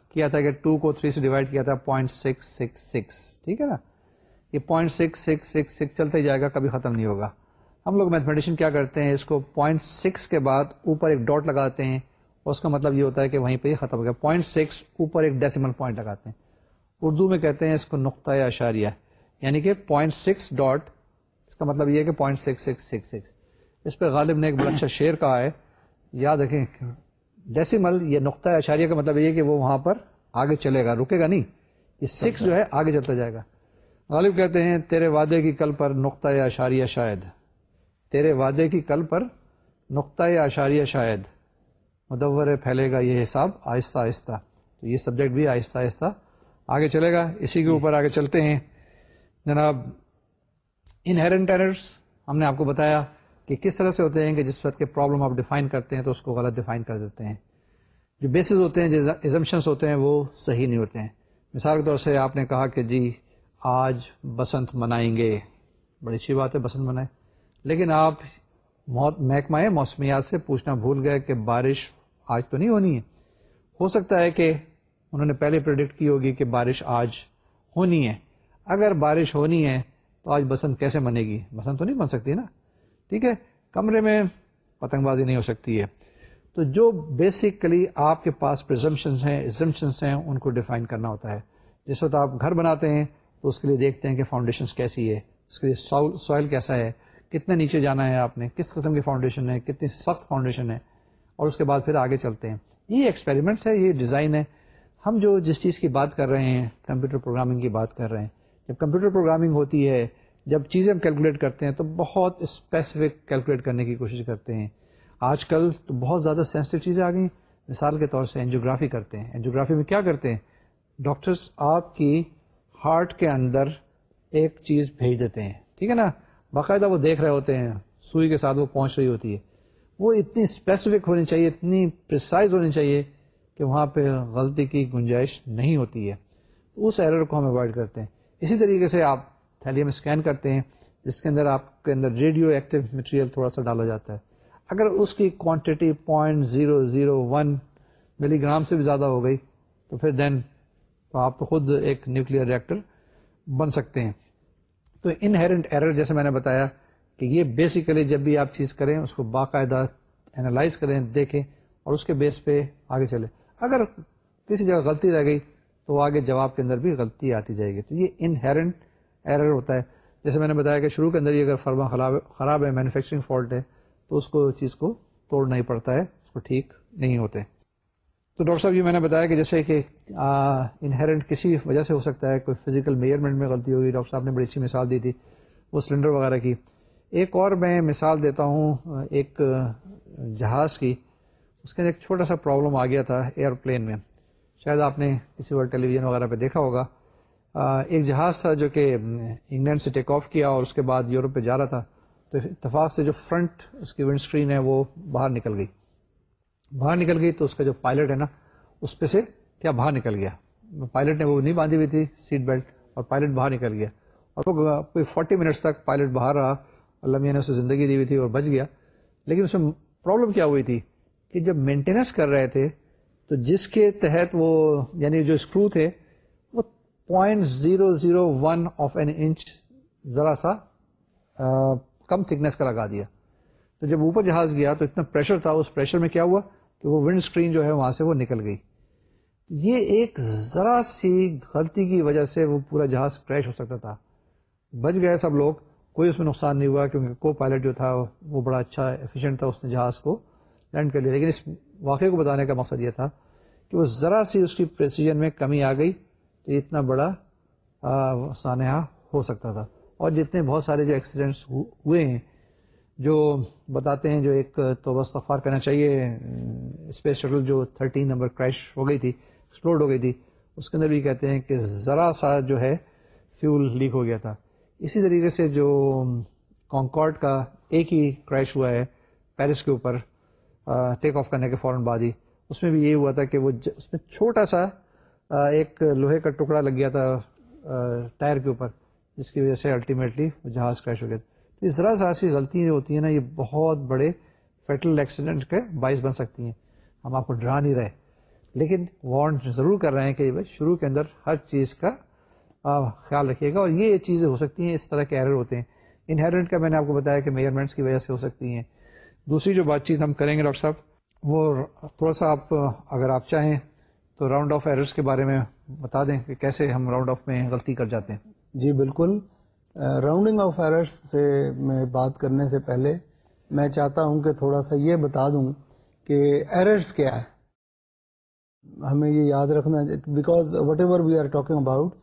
کیا تھا کہ ٹو کو تھری سے ڈیوائڈ کیا تھا پوائنٹ سکس سکس سکس ٹھیک ہے نا؟ یہ point six six six six چلتا ہی جائے گا کبھی ختم نہیں ہوگا۔ ہم لوگ میتھمیٹیشین کیا کرتے ہیں اس کو پوائنٹ سکس کے بعد اوپر ایک ڈاٹ لگاتے ہیں اس کا مطلب یہ ہوتا ہے کہ وہیں پہ یہ ختم ہو گیا۔ پوائنٹ سکس اوپر ایک ڈیسیمل پوائنٹ لگاتے ہیں۔ اردو میں کہتے ہیں اس کو نقطۂ اشاریہ۔ یعنی کہ پوائنٹ سکس ڈاٹ اس کا مطلب یہ ہے کہ point six six six six اس پہ غالب نے ایک بڑا اچھا شعر کہا ہے۔ یاد رکھیں ڈیسیمل یہ نقطۂ اشاریہ کا مطلب یہ کہ وہ وہاں پر آگے چلے گا۔ رکے گا نہیں۔ یہ سکس جو ہے، آگے چلتا جائے گا۔ غالب کہتے ہیں، تیرے وعدے کی کل پر نقطۂ اشاریہ شاید۔ تیرے وعدے کی کل پر نقطۂ اشاریہ شاید۔ مدور پھیلے گا یہ حساب، آہستہ آہستہ۔ تو یہ سبجیکٹ بھی آہستہ آہستہ آگے چلے گا۔ اسی کے اوپر آگے چلتے ہیں۔ جناب انہرنٹ ایررس ہم نے آپ کو بتایا کہ کس طرح سے ہوتے ہیں کہ جس وقت کے پرابلم آپ ڈیفائن کرتے ہیں تو اس کو غلط ڈیفائن کر دیتے ہیں۔ جو بیسز ہوتے ہیں، جو ایزمشنس ہوتے ہیں، وہ صحیح نہیں ہوتے ہیں۔ مثال کے طور سے آپ نے کہا کہ جی آج بسنت منائیں گے۔ بڑی اچھی بات ہے، بسنت منائے لیکن آپ محکمہ موسمیات سے پوچھنا بھول گئے کہ بارش آج تو نہیں ہونی ہے۔ ہو سکتا ہے کہ انہوں نے پہلے پرڈکٹ کی ہوگی کہ بارش آج ہونی ہے۔ اگر بارش ہونی ہے تو آج بسنت کیسے بنے گی؟ بسنت تو نہیں بن سکتی نا۔ ٹھیک ہے، کمرے میں پتنگ بازی نہیں ہو سکتی ہے۔ تو جو بیسکلی آپ کے پاس پرزمپشنس ہیں ایزمپشنس ہیں، ان کو ڈیفائن کرنا ہوتا ہے۔ جس وقت آپ گھر بناتے ہیں تو اس کے لیے دیکھتے ہیں کہ فاؤنڈیشنس کیسی ہے۔ اس کے لیے سوائل کیسا ہے؟ کتنے نیچے جانا ہے آپ نے؟ کس قسم کی فاؤنڈیشن ہے؟ کتنی سخت فاؤنڈیشن ہے؟ اور اس کے بعد پھر آگے چلتے ہیں۔ یہ ایکسپیریمنٹس ہے، یہ ڈیزائن ہے۔ ہم جو جس چیز کی بات کر رہے ہیں کمپیوٹر پروگرامنگ کی بات کر رہے ہیں، جب کمپیوٹر پروگرامنگ ہوتی ہے، جب چیزیں ہم کیلکولیٹ کرتے ہیں تو بہت اسپیسیفک کیلکولیٹ کرنے کی کوشش کرتے ہیں۔ آج کل تو بہت زیادہ سینسٹیو چیزیں آ گئی مثال کے طور سے اینجیوگرافی کرتے ہیں۔ اینجیوگرافی میں کیا کرتے ہیں؟ ڈاکٹرس آپ کی ہارٹ کے اندر ایک چیز بھیج دیتے ہیں۔ ٹھیک ہے نا؟ باقاعدہ وہ دیکھ رہے ہوتے ہیں، سوئی کے ساتھ وہ پہنچ رہی ہوتی ہے۔ وہ اتنی اسپیسیفک ہونی چاہیے، اتنی پرسائز ہونی چاہیے کہ وہاں پہ غلطی کی گنجائش نہیں ہوتی ہے۔ اس ایرر کو ہم اوائڈ کرتے ہیں۔ اسی طریقے سے آپ تھیلیم اسکین کرتے ہیں، جس کے اندر آپ کے اندر ریڈیو ایکٹیو مٹیریل تھوڑا سا ڈالا جاتا ہے۔ اگر اس کی quantity point zero zero one milligram سے بھی زیادہ ہو گئی، تو پھر دین تو آپ تو خود ایک نیوکل ریئیکٹر بن سکتے ہیں۔ تو انہیرنٹ ایرر جیسے میں نے بتایا کہ یہ بیسیکلی جب بھی آپ چیز کریں، اس کو باقاعدہ اینالائز کریں، دیکھیں اور اس کے بیس پہ آگے چلیں۔ اگر کسی جگہ غلطی رہ گئی، تو آگے جواب کے اندر بھی غلطی آتی جائے گی۔ تو یہ انہیرنٹ ایرر ہوتا ہے۔ جیسے میں نے بتایا کہ شروع کے اندر ہی اگر فرما خراب ہے مینوفیکچرنگ فالٹ ہے، تو اس کو چیز کو توڑنا ہی پڑتا ہے، اس کو ٹھیک نہیں ہوتے۔ تو ڈاکٹر صاحب، یہ میں نے بتایا کہ جیسے کہ انہیرنٹ کسی وجہ سے ہو سکتا ہے، کوئی فزیکل میئرمنٹ میں غلطی ہوگی ڈاکٹر صاحب نے بڑی اچھی مثال دی تھی، وہ سلنڈر وغیرہ کی۔ ایک اور میں مثال دیتا ہوں، ایک جہاز کی۔ اس کے اندر ایک چھوٹا سا پرابلم آ گیا تھا ایئر پلین میں۔ شاید آپ نے کسی وقت ٹیلی ویژن وغیرہ پہ دیکھا ہوگا۔ ایک جہاز تھا جو کہ انگلینڈ سے ٹیک آف کیا اور اس کے بعد یورپ پہ جا رہا تھا۔ تو اتفاق سے جو فرنٹ اس کی ونڈ اسکرین ہے وہ باہر نکل گئی۔ باہر نکل گئی تو اس کا جو پائلٹ ہے نا، اس پہ سے کیا باہر نکل گیا۔ پائلٹ نے وہ نہیں باندھی ہوئی تھی سیٹ بیلٹ اور پائلٹ باہر نکل گیا۔ اور وہ کوئی فورٹی منٹس تک پائلٹ باہر رہا۔ اللہ میاں نے اسے زندگی دی ہوئی تھی اور بچ گیا۔ لیکن اس میں پرابلم کیا ہوئی تھی کہ جب مینٹیننس کر رہے تھے تو جس کے تحت وہ یعنی جو اسکرو تھے، وہ point zero zero one of an inch ذرا سا کم تھکنیس کا لگا دیا۔ تو جب اوپر جہاز گیا تو اتنا پریشر تھا، اس پریشر میں کیا ہوا کہ وہ ونڈ اسکرین جو ہے وہاں سے وہ نکل گئی۔ یہ ایک ذرا سی غلطی کی وجہ سے وہ پورا جہاز کریش ہو سکتا تھا۔ بچ گئے سب لوگ۔ کوئی اس میں نقصان نہیں ہوا کیونکہ کو پائلٹ جو تھا وہ بڑا اچھا ایفیشینٹ تھا اس نے جہاز کو لینڈ کر لیا، لیکن اس واقعے کو بتانے کا مقصد یہ تھا کہ وہ ذرا سی اس کی پریسیجن میں کمی آ گئی تو اتنا بڑا سانحہ ہو سکتا تھا۔ اور جتنے بہت سارے جو ایکسیڈنٹس ہوئے ہیں، جو بتاتے ہیں، جو ایک تو استغفار کرنا چاہیے اسپیس شٹل جو تھرٹین نمبر کریش ہو گئی تھی ایکسپلوڈ ہو گئی تھی، اس کے اندر بھی کہتے ہیں کہ ذرا سا جو ہے فیول لیک ہو گیا تھا۔ اسی طریقے سے جو کانکارڈ کا ایک ہی کریش ہوا ہے پیرس کے اوپر ٹیک آف کرنے کے فوراً بعد ہی، اس میں بھی یہ ہوا تھا کہ وہ اس میں چھوٹا سا ایک لوہے کا ٹکڑا لگ گیا تھا ٹائر کے اوپر، جس کی وجہ سے الٹیمیٹلی وہ جہاز کریش ہو گیا تھا۔ اس ذرا ذرا سی غلطی جو ہوتی ہیں نا، یہ بہت بڑے فیٹل ایکسیڈنٹ کے باعث بن سکتی ہیں۔ ہم آپ کو ڈرا نہیں رہے۔ لیکن وارنٹ ضرور کر رہے ہیں کہ شروع کے اندر ہر چیز کا خیال رکھیے گا اور یہ چیزیں ہو سکتی ہیں، اس طرح کے ایرر ہوتے ہیں۔ انہیرنٹ کا میں نے آپ کو بتایا کہ میئرمنٹس کی وجہ سے ہو سکتی ہیں۔ دوسری جو بات چیت ہم کریں گے، ڈاکٹر صاحب، وہ تھوڑا سا آپ، اگر آپ چاہیں تو راؤنڈ آف ایررس کے بارے میں بتا دیں کہ کیسے ہم راؤنڈ آف میں غلطی کر جاتے ہیں۔ جی بالکل۔ راؤنڈنگ آف ایررس سے میں بات کرنے سے پہلے میں چاہتا ہوں کہ تھوڑا سا یہ بتا دوں کہ ایررس کیا ہے ہمیں یہ یاد رکھنا because whatever we are talking about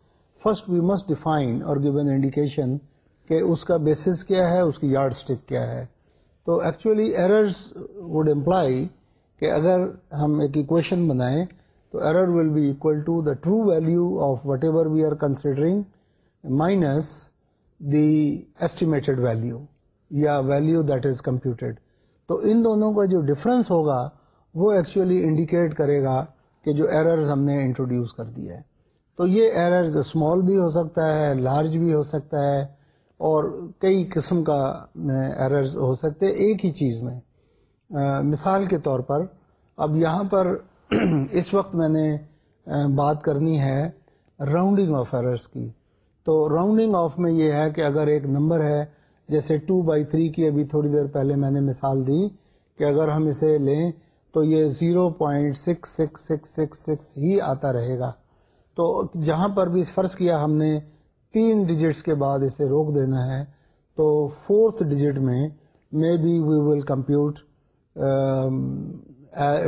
first we must define اور گیو این انڈیکیشن کہ اس کا بیسس کیا ہے، اس کی یارڈ اسٹک کیا ہے. تو ایکچولی ایررس وڈ امپلائی کہ اگر ہم ایک اکویشن بنائیں تو error will be equal to the true value of whatever we are considering minus the estimated value یا ویلو دیٹ از کمپیوٹیڈ تو ان دونوں کا جو ڈفرنس ہوگا وہ ایکچولی انڈیکیٹ کرے گا کہ جو ایررز ہم نے انٹروڈیوس کر دیا ہے. تو یہ ایررز اسمال بھی ہو سکتا ہے لارج بھی ہو سکتا ہے اور کئی قسم کا ایررز ہو سکتے ایک ہی چیز میں۔ مثال کے طور پر اب یہاں پر اس وقت میں نے بات کرنی ہے راؤنڈنگ آف ایررز کی۔ تو راؤنڈنگ آف میں یہ ہے کہ اگر ایک نمبر ہے، جیسے ٹو بائی تھری کی ابھی تھوڑی دیر پہلے میں نے مثال دی کہ اگر ہم اسے لیں تو یہ zero point six six six six six ہی آتا رہے گا۔ تو جہاں پر بھی فرض کیا ہم نے، تین ڈیجٹس کے بعد اسے روک دینا ہے، تو فورتھ ڈیجٹ میں maybe we will compute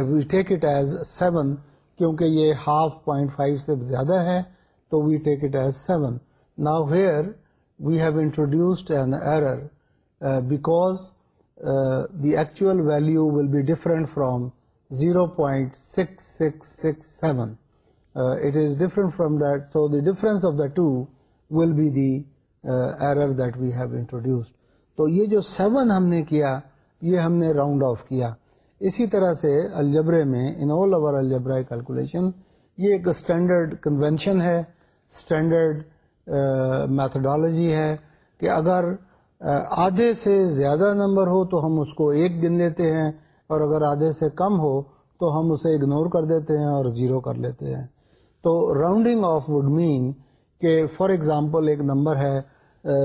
we take it as seven کیونکہ یہ ہاف پوائنٹ فائیو سے زیادہ ہے، تو we take it as seven now here we have introduced an error because the actual value will be different from zero point six six six seven it is different from that so the difference of the two will be the error that we have introduced تو یہ جو seven ہم نے کیا، یہ ہم نے round of کیا. اسی طرح سے الجبرے میں in all over algebra calculation یہ ایک اسٹینڈرڈ کنونشن ہے اسٹینڈرڈ میتھڈالوجی uh, ہے کہ اگر uh, آدھے سے زیادہ نمبر ہو تو ہم اس کو ایک گن لیتے ہیں اور اگر آدھے سے کم ہو تو ہم اسے اگنور کر دیتے ہیں اور زیرو کر لیتے ہیں. تو راؤنڈنگ آف وڈ مین کہ فار ایگزامپل ایک نمبر ہے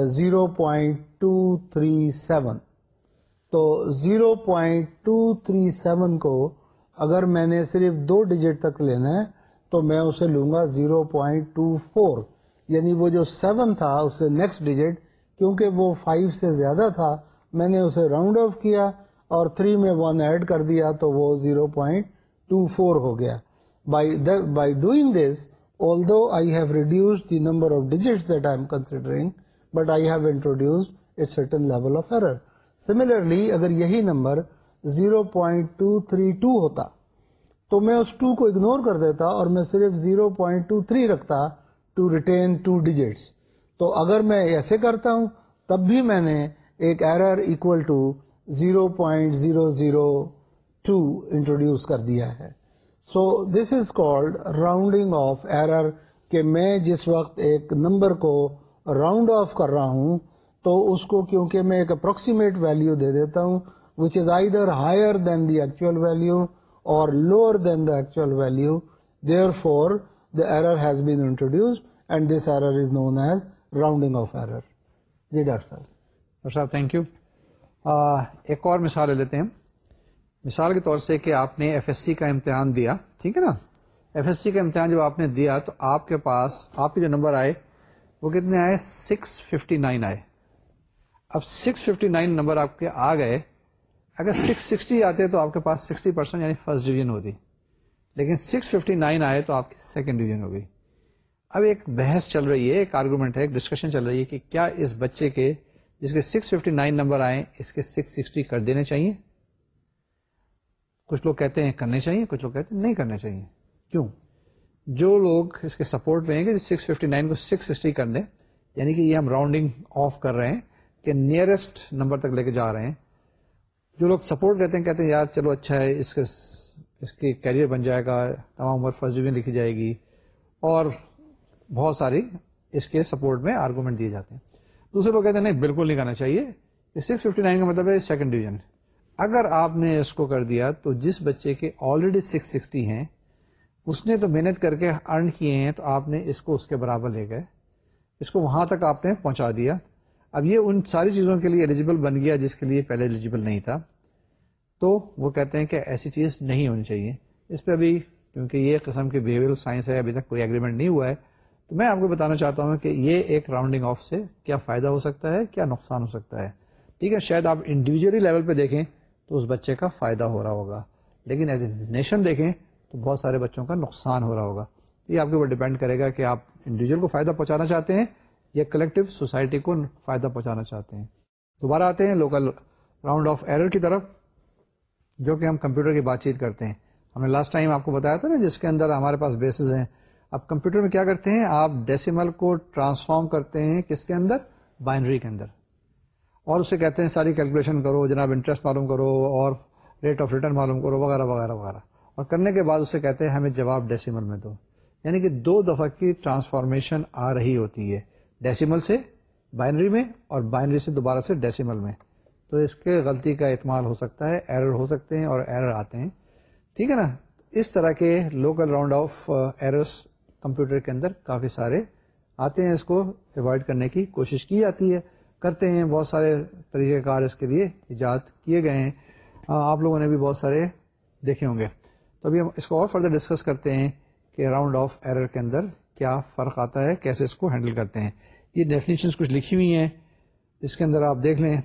zero point two three seven تو zero point two three seven کو اگر میں نے صرف دو ڈیجٹ تک لینا ہے، تو میں اسے لوں گا زیرو پوائنٹ ٹو فور یعنی وہ جو سیون تھا اس سے نیکسٹ ڈیجٹ کیونکہ وہ فائیو سے زیادہ تھا، میں نے اسے راؤنڈ آف کیا اور تھری میں ون ایڈ کر دیا، تو وہ زیرو پوائنٹ ٹو فور ہو گیا۔ By doing this although I have reduce the number of digits that I am considering but I have introduce a certain level of error اگر یہی number zero point two three two ہوتا تو میں اس to کو ignore کر دیتا اور میں صرف زیرو پوائنٹ ٹو تھری رکھتا ٹو ریٹین ٹو ڈیجٹس تو اگر میں ایسے کرتا ہوں تب بھی میں نے ایک error equal to zero point zero zero two introduce کر دیا ہے so this is called rounding off error کہ میں جس وقت ایک نمبر کو راؤنڈ آف کر رہا ہوں، تو اس کو کیونکہ میں ایک اپروکسیمیٹ ویلو دے دیتا ہوں which is either higher than the actual value or lower than the actual value therefore the error has been introduced and this error is known as rounding off error G doctor صاحب۔ Doctor صاحب thank you ایک اور مثال لیتے ہیں۔ مثال کے طور سے کہ آپ نے ایف ایس سی کا امتحان دیا، ٹھیک ہے نا؟ ایف ایس سی کا امتحان جب آپ نے دیا تو آپ کے پاس، آپ کے جو نمبر آئے، وہ کتنے آئے؟ سکس ففٹی نائن آئے۔ اب سکس ففٹی نائن نمبر آپ کے آ گئے۔ اگر سکس سکسٹی آتے تو آپ کے پاس سکسٹی پرسینٹ یعنی فرسٹ ڈویژن ہوتی۔ لیکن سکس ففٹی نائن آئے تو آپ کی سیکنڈ ڈویژن ہو گئی۔ اب ایک بحث چل رہی ہے، ایک آرگومنٹ ہے، ایک ڈسکشن چل رہی ہے کہ کیا اس بچے کے، جس کے سکس ففٹی نائن نمبر آئے، اس کے سکس سکسٹی کر دینے چاہیے؟ کچھ لوگ کہتے ہیں کرنے چاہیے، کچھ لوگ کہتے ہیں نہیں کرنے چاہیے۔ کیوں؟ جو لوگ اس کے سپورٹ میں ہیں کہ سکس ففٹی نائن کو سکس سکسٹی کر دیں یعنی کہ یہ ہم راؤنڈنگ آف کر رہے ہیں کہ نیئرسٹ نمبر تک لے کے جا رہے ہیں۔ جو لوگ سپورٹ کرتے ہیں، کہتے ہیں یار چلو اچھا ہے، اس کے اس کی کیریئر بن جائے گا، تمام عمر فرسٹ ڈویژن لکھی جائے گی۔ اور بہت ساری اس کے سپورٹ میں آرگومنٹ دیے جاتے ہیں۔ دوسرے لوگ کہتے ہیں نہیں، بالکل نہیں کرنا چاہیے۔ سکس ففٹی نائن کا مطلب ہے سیکنڈ ڈویژن اگر آپ نے اس کو کر دیا تو جس بچے کے آلریڈی سکس سکسٹی ہیں، اس نے تو محنت کر کے ارن کیے ہیں، تو آپ نے اس کو اس کے برابر لے گئے۔ اس کو وہاں تک آپ نے پہنچا دیا۔ اب یہ ان ساری چیزوں کے لیے ایلیجیبل بن گیا جس کے لیے پہلے ایلیجیبل نہیں تھا۔ تو وہ کہتے ہیں کہ ایسی چیز نہیں ہونی چاہیے۔ اس پہ ابھی کیونکہ یہ قسم کی بہیویئر سائنس ہے، ابھی تک کوئی اگریمنٹ نہیں ہوا ہے۔ تو میں آپ کو بتانا چاہتا ہوں کہ یہ ایک راؤنڈنگ آف سے کیا فائدہ ہو سکتا ہے، کیا نقصان ہو سکتا ہے۔ ٹھیک ہے، شاید آپ انڈیویجلی لیول پہ دیکھیں۔ تو اس بچے کا فائدہ ہو رہا ہوگا۔ لیکن ایز اے نیشن دیکھیں تو بہت سارے بچوں کا نقصان ہو رہا ہوگا۔ یہ آپ کے اوپر ڈیپینڈ کرے گا کہ آپ انڈیویجل کو فائدہ پہنچانا چاہتے ہیں یا کلیکٹو سوسائٹی کو فائدہ پہنچانا چاہتے ہیں۔ دوبارہ آتے ہیں لوکل راؤنڈ آف ایرر کی طرف، جو کہ ہم کمپیوٹر کی بات چیت کرتے ہیں۔ ہم نے لاسٹ ٹائم آپ کو بتایا تھا نا، جس کے اندر ہمارے پاس بیسز ہیں۔ اب کمپیوٹر میں کیا کرتے ہیں؟ آپ ڈیسیمل کو ٹرانسفارم کرتے ہیں کس کے اندر؟ بائنڈری کے اندر۔ اور اسے کہتے ہیں ساری کیلکولیشن کرو، جناب انٹرسٹ معلوم کرو، اور ریٹ آف ریٹرن معلوم کرو، وغیرہ وغیرہ وغیرہ۔ اور کرنے کے بعد اسے کہتے ہیں ہمیں جواب ڈیسیمل میں دو۔ یعنی کہ دو دفعہ کی ٹرانسفارمیشن آ رہی ہوتی ہے ڈیسیمل سے بائنری میں اور بائنری سے دوبارہ سے ڈیسیمل میں۔ تو اس کے غلطی کا اعتماد ہو سکتا ہے ایرر ہو سکتے ہیں اور ایرر آتے ہیں۔ ٹھیک ہے نا؟ اس طرح کے local round off errors computer کے اندر کافی سارے آتے ہیں، اس کو اوائڈ کرنے کی کوشش کی جاتی ہے۔ کرتے ہیں، بہت سارے طریقہ کار اس کے لیے ایجاد کیے گئے ہیں۔ ہاں، آپ لوگوں نے بھی بہت سارے دیکھے ہوں گے۔ تو ابھی ہم اس کو اور فردر ڈسکس کرتے ہیں کہ راؤنڈ آف ایرر کے اندر کیا فرق آتا ہے، کیسے اس کو ہینڈل کرتے ہیں۔ یہ ڈیفینیشنس کچھ لکھی ہوئی ہیں۔ اس کے اندر آپ دیکھ لیں،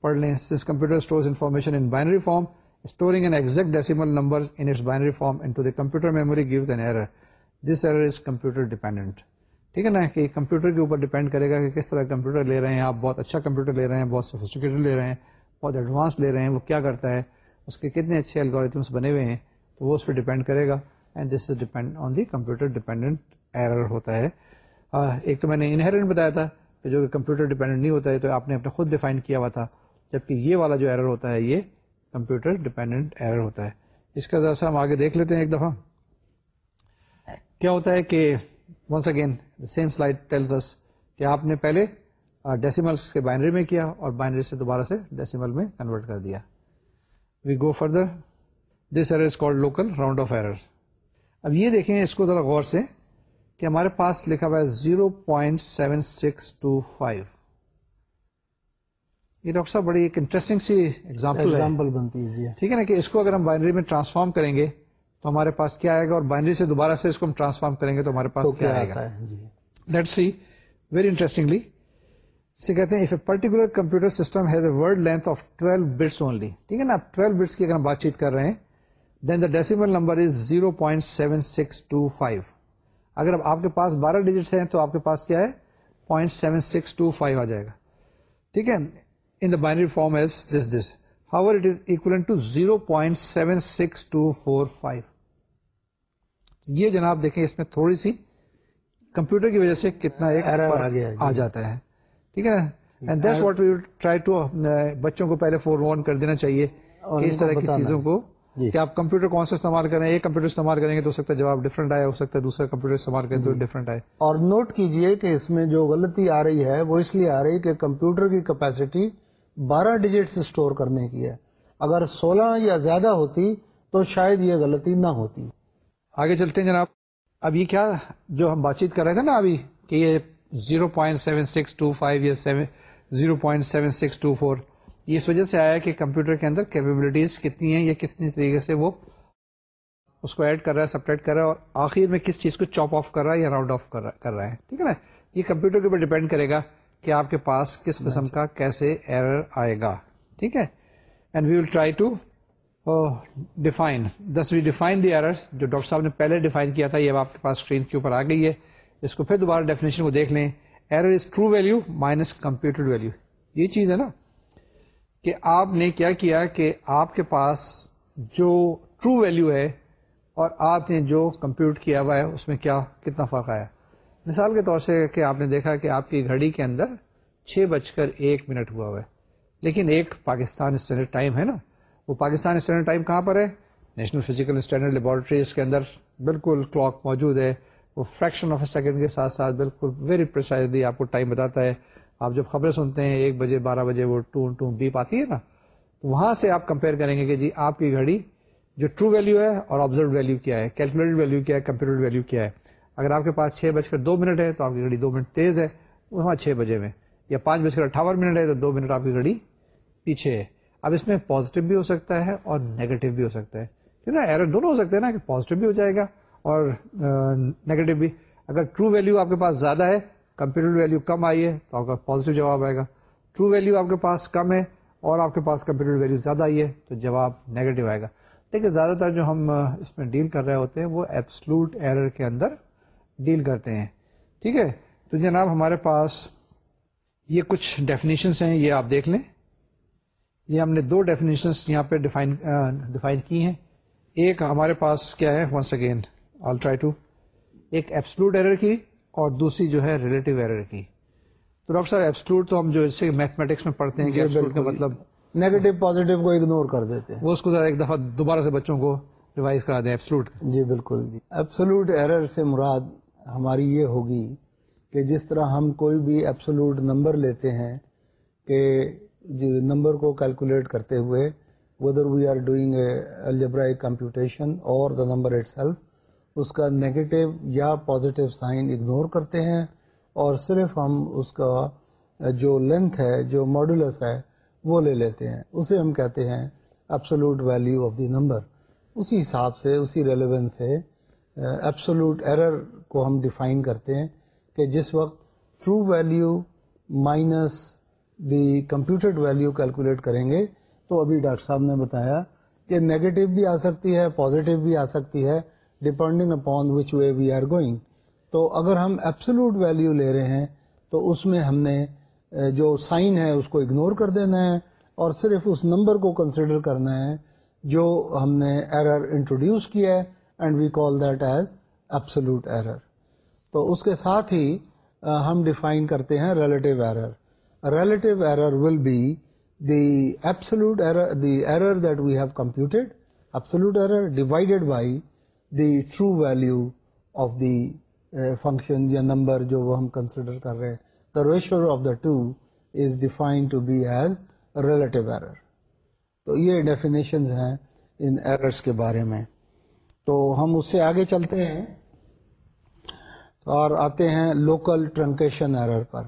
پڑھ لیں۔ Since computer stores information in binary form storing an exact decimal number in its binary form into the computer memory gives an error this error is computer dependent ٹھیک ہے نا، کہ کمپیوٹر کے اوپر ڈیپینڈ کرے گا کہ کس طرح کمپیوٹر لے رہے ہیں آپ، بہت اچھا کمپیوٹر لے رہے ہیں، بہت سوفسٹیکیٹڈ لے رہے ہیں، بہت ایڈوانس لے رہے ہیں، وہ کیا کرتا ہے؟ اس کے کتنے اچھے الگوریتمس بنے ہوئے ہیں، تو وہ اس پہ ڈیپینڈ کرے گا۔ And this is depend on the computer dependent error ہوتا ہے۔ ایک تو میں نے انہرنٹ بتایا تھا کہ جو کہ کمپیوٹر ڈیپینڈنٹ نہیں ہوتا ہے، تو آپ نے اپنا خود ڈیفائن کیا ہوا تھا، جبکہ یہ والا جو ایرر ہوتا ہے، یہ کمپیوٹر ڈیپینڈنٹ ایرر ہوتا ہے۔ اس کا ذرا سا ہم آگے دیکھ لیتے ہیں ایک دفعہ۔ کیا ہوتا ہے کہ once again same slide tells us کہ آپ نے پہلے ڈیسیملس کے بائنری میں کیا اور بائنری سے دوبارہ سے ڈیسیمل میں کنورٹ کر دیا۔ We go further this error is called local round off error اب یہ دیکھیں اس کو ذرا غور سے کہ ہمارے پاس لکھا ہوا ہے zero point seven six two five یہ ڈاکٹر صاحب بڑی ایک انٹرسٹنگ سی ایگزامپل بنتی ہے جی۔ ٹھیک ہے نا کہ اس کو اگر ہم بائنری میں ٹرانسفارم کریں گے تو ہمارے پاس کیا آئے گا اور بائنری سے دوبارہ سے اس کو ہم ٹرانسفارم کریں گے تو ہمارے پاس کیا آئے گا؟ لیٹ سی ویری انٹرسٹنگلی اسے کہتے ہیں if a particular computer system has a word length of 12 bits only ٹھیک ہے نا؟ آپ 12 بٹس کی اگر ہم بات چیت کر رہے ہیں دین دا ڈیسیمل نمبر از 0.7625 اگر آپ کے پاس 12 ڈیجٹس ہیں تو آپ کے پاس کیا ہے؟ 0.7625 آ جائے گا۔ ٹھیک ہے؟ In the binary form as this this however it is equivalent to 0.76245 یہ جناب دیکھیں اس میں تھوڑی سی کمپیوٹر کی وجہ سے کتنا ایک آ جاتا ہے۔ ٹھیک ہے؟ And that's what we try to بچوں کو پہلے فور ون کر دینا چاہیے اس طرح کی چیزوں کو جی. کہ آپ کمپیوٹر کون سا استعمال کریں ایک کمپیوٹر استعمال کریں گے تو ہو سکتا ہے جواب ڈفرنٹ آئے ہو سکتا ہے دوسرا کمپیوٹر استعمال کریں تو ڈفرنٹ جی. آئے۔ اور نوٹ کیجیے کہ اس میں جو غلطی آ رہی ہے وہ اس لیے آ رہی کہ کمپیوٹر کی کیپیسٹی بارہ ڈیجٹ سے اسٹور کرنے کی ہے۔ اگر سولہ یا زیادہ ہوتی تو شاید یہ غلطی نہ ہوتی۔ آگے چلتے ہیں جناب۔ اب یہ کیا جو ہم بات چیت کر رہے تھے نا ابھی کہ یہ zero point seven six two five یا zero point seven six two four یہ اس وجہ سے آیا کہ کمپیوٹر کے اندر کیپیبلٹیز کتنی ہیں یا کتنی طریقے سے وہ اس کو ایڈ کر رہا ہے سپریٹ کر رہا ہے اور آخر میں کس چیز کو چاپ آف کر رہا ہے یا راؤنڈ آف کر رہا ہے۔ ٹھیک ہے نا؟ یہ کمپیوٹر کے اوپر ڈیپینڈ کرے گا کہ آپ کے پاس کس قسم کا کیسے ایرر آئے گا۔ ٹھیک ہے؟ And we will try to define this we define the error جو ڈاکٹر صاحب نے پہلے ڈیفائن کیا تھا، یہ آپ کے پاس اسکرین کے اوپر آ گئی ہے۔ اس کو پھر دوبارہ ڈیفینیشن کو دیکھ لیں۔ Error is true value minus computer value یہ چیز ہے نا کہ آپ نے کیا کیا کہ آپ کے پاس جو ٹرو ویلو ہے اور آپ نے جو کمپیوٹ کیا ہوا ہے، اس میں کیا، کتنا فرق آیا؟ مثال کے طور سے کہ آپ نے دیکھا کہ آپ کی گھڑی کے اندر چھ بج کر ایک منٹ ہوا ہوا ہے۔ لیکن ایک پاکستان اسٹینڈرڈ ٹائم ہے نا۔ وہ پاکستان اسٹینڈرڈ ٹائم کہاں پر ہے؟ نیشنل فزیکل اسٹینڈرڈ لیبورٹریز کے اندر بالکل کلاک موجود ہے۔ وہ فریکشن آف اے سیکنڈ کے ساتھ ساتھ بالکل ویری پرسائزلی آپ کو ٹائم بتاتا ہے۔ آپ جب خبریں سنتے ہیں، ایک بجے، بارہ بجے وہ ٹون ٹون بیپ آتی ہے نا۔ تو وہاں سے آپ کمپیئر کریں گے کہ جی آپ کی گھڑی جو ٹرو ویلو ہے اور آبزرو ویلو کیا ہے کیلکولیٹڈ ویلو کیا ہے کمپیوٹر ویلو کیا ہے۔ اگر آپ کے پاس چھ بج کر دو منٹ ہے تو آپ کی گھڑی دو منٹ تیز ہے۔ وہاں چھ بجے میں، یا پانچ بج کر اٹھاون منٹ ہے تو دو منٹ آپ کی گھڑی پیچھے ہے۔ اب اس میں پازیٹیو بھی ہو سکتا ہے اور نیگیٹو بھی ہو سکتا ہے۔ کیوں نا ایرر دونوں ہو سکتے ہیں نا کہ پازیٹیو بھی ہو جائے گا اور نیگیٹو بھی۔ اگر ٹرو ویلو آپ کے پاس زیادہ ہے کمپیوٹر ویلو کم آئی ہے، تو آپ کا پازیٹیو جواب آئے گا۔ ٹرو ویلو آپ کے پاس کم ہے اور آپ کے پاس کمپیوٹر ویلو زیادہ آئی ہے، تو جواب نیگیٹو آئے گا۔ لیکن زیادہ تر جو ہم اس میں ڈیل کر رہے ہوتے ہیں، وہ ایپسلوٹ ایرر کے اندر ڈیل کرتے ہیں۔ ٹھیک ہے؟ تو جناب، ہمارے پاس یہ کچھ ڈیفینیشنس ہیں، یہ آپ دیکھ لیں۔ یہ ہم نے دو ڈیفینیشنس یہاں پہ ڈیفائن ڈیفائن کی ہیں۔ ایک ہمارے پاس کیا ہے؟ Once again all try to ایک ایپسلوٹ ایرر کی اور دوسری جو ہے ریلیٹو ایرر کی۔ تو ڈاکٹر صاحب ایپسلوٹ تو ہم جو اس سے میتھمیٹکس میں پڑھتے ہیں کہ ایپسلوٹ کا مطلب نیگیٹو پازیٹو کو اگنور کر دیتے ہیں۔ وہ اس کو ایک دفعہ دوبارہ سے بچوں کو ریوائز کرا دیں ایپسلوٹ جی بالکل۔ جی ایپسلوٹ ایرر سے مراد ہماری یہ ہوگی کہ جس طرح ہم کوئی بھی ایپسولوٹ نمبر لیتے ہیں کہ جی، نمبر کو کیلکولیٹ کرتے ہوئے whether we are doing a algebraic computation اور دا نمبر اٹ سیلف اس کا نگیٹو یا پازیٹیو سائن اگنور کرتے ہیں، اور صرف ہم اس کا جو لینتھ ہے، جو ماڈولس ہے، وہ لے لیتے ہیں۔ اسے ہم کہتے ہیں absolute value of the number اسی حساب سے، اسی ریلیونس سے ایپسولوٹ ایرر کو ہم ڈیفائن کرتے ہیں کہ جس وقت true value minus the computed value calculate کریں گے تو ابھی ڈاکٹر صاحب نے بتایا کہ نیگیٹو بھی آ سکتی ہے پازیٹیو بھی آ سکتی ہے depending upon which way we are going تو اگر ہم ایپسولوٹ ویلیو لے رہے ہیں، تو اس میں ہم نے جو سائن ہے، اس کو اگنور کر دینا ہے اور صرف اس نمبر کو کنسیڈر کرنا ہے جو ہم نے ایرر انٹروڈیوس کیا ہے and we call that as absolute error تو اس کے ساتھ ہی ہم ڈیفائن کرتے ہیں relative error relative error will be the absolute the error that we have computed absolute error divided by the true value of the function یا number جو وہ ہم کنسیڈر کر رہے ہیں the ریشر of the two is defined to be as relative error تو یہ definitions ہیں ان ایررس کے بارے میں تو ہم اس سے آگے چلتے ہیں اور آتے ہیں لوکل ٹرنکیشن ایرر پر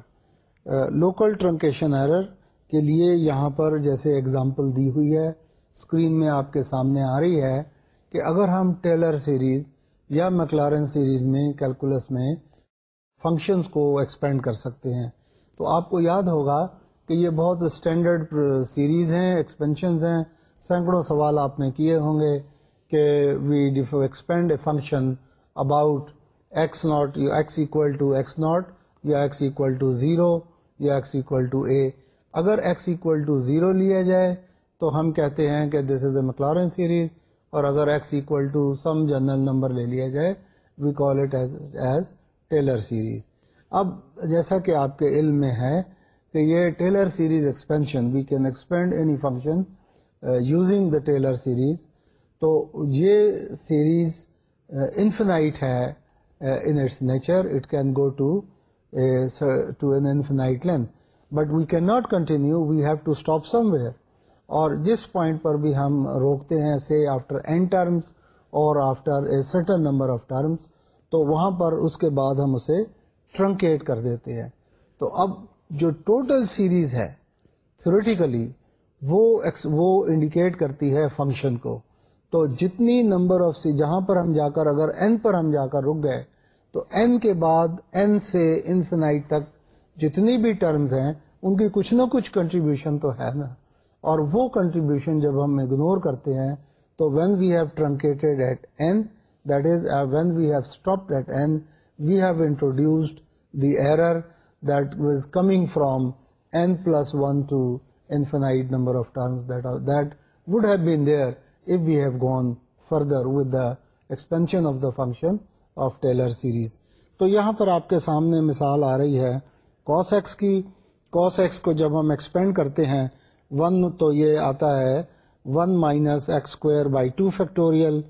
لوکل ٹرنکیشن ایرر کے لیے یہاں پر جیسے اگزامپل دی ہوئی ہے اسکرین میں آپ کے سامنے آ رہی ہے کہ اگر ہم ٹیلر سیریز یا مکلارن سیریز میں کیلکولس میں فنکشنز کو ایکسپینڈ کر سکتے ہیں۔ تو آپ کو یاد ہوگا کہ یہ بہت اسٹینڈرڈ سیریز ہیں ایکسپینشنز ہیں۔ سینکڑوں سوال آپ نے کیے ہوں گے کہ we expand a function about x naught x equal to x naught یا ایکس اکول ٹو زیرو یا ایکس اکول ٹو اے اگر ایکس اکول ٹو زیرو لیا جائے، تو ہم کہتے ہیں کہ دس از اے مکلارن سیریز اور اگر x equal to some general number لے لیا جائے we call it as as Taylor series اب جیسا کہ آپ کے علم میں ہے کہ یہ Taylor series expansion we can expand any function using the Taylor series تو یہ سیریز انفینائٹ uh, ہے uh, in its nature. It can go to a, to an infinite length. But we cannot continue. We have to stop somewhere. اور جس point پر بھی ہم روکتے ہیں سے آفٹر این ٹرمس اور after a certain number of terms تو وہاں پر اس کے بعد ہم اسے ٹرنکیٹ کر دیتے ہیں تو اب جو ٹوٹل سیریز ہے تھوریٹیکلی وہ وہ انڈیکیٹ کرتی ہے فنکشن کو تو جتنی نمبر آف سی جہاں پر ہم جا کر اگر این پر ہم جا کر رک گئے تو این کے بعد این سے انفینائٹ تک جتنی بھی ٹرمز ہیں، ان کی کچھ نہ کچھ کنٹریبیوشن تو ہے نا۔ اور وہ کنٹریبیوشن جب ہم اگنور کرتے ہیں، تو when we have truncated at n that is when we have stop at n we have introduced the error that was coming from n plus one to infinite number of terms that would have been there if we have gone further with the expansion of the function. Of Taylor series. تو یہاں پر آپ کے سامنے مثال آ رہی ہے cos x کی۔ Cos x کو جب ہم ایکسپینڈ کرتے ہیں، ون تو یہ آتا ہے one minus x square by two factorial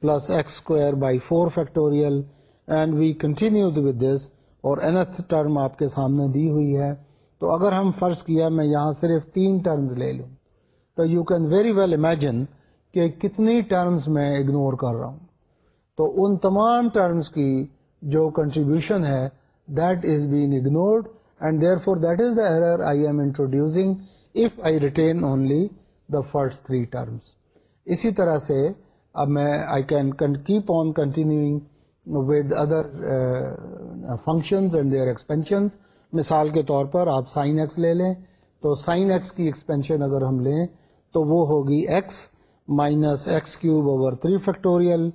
plus x square by four factorial. And we continue with this اور اینتھ ٹرم آپ کے سامنے دی ہوئی ہے۔ تو اگر ہم فرض کیا، میں یہاں صرف تین ٹرمز لے لوں۔ تو you can very well imagine کہ کتنی ٹرمز میں اگنور کر رہا ہوں۔ تو ان تمام ٹرمز کی جو کنٹریبیوشن ہے that is being ignored and therefore that is the error I am introducing if I retain only the first three terms اسی طرح سے اب میں I can keep on continuing with other functions and their expansions مثال کے طور پر آپ sine x لے لیں تو سائن ایکس کی ایکسپینشن اگر ہم لیں تو وہ ہوگی x minus x cube over three factorial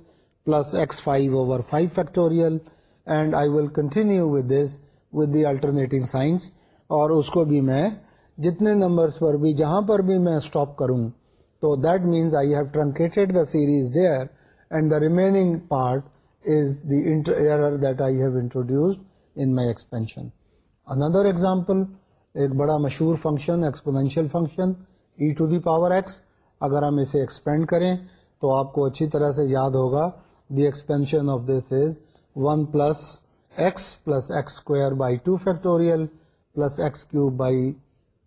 plus x five over five factorial and I will continue with this with the alternating signs اور اس کو بھی میں جتنے نمبرس پر بھی، جہاں پر بھی میں اسٹاپ کروں، تو that means I have truncated the series there and the remaining part is the error that I have introduced in my expansion another example ایک بڑا مشہور function exponential function e to the power x اگر ہم اسے expand کریں، تو آپ کو اچھی طرح سے یاد ہوگا the expansion of this is one plus x plus x square by two factorial plus x cube by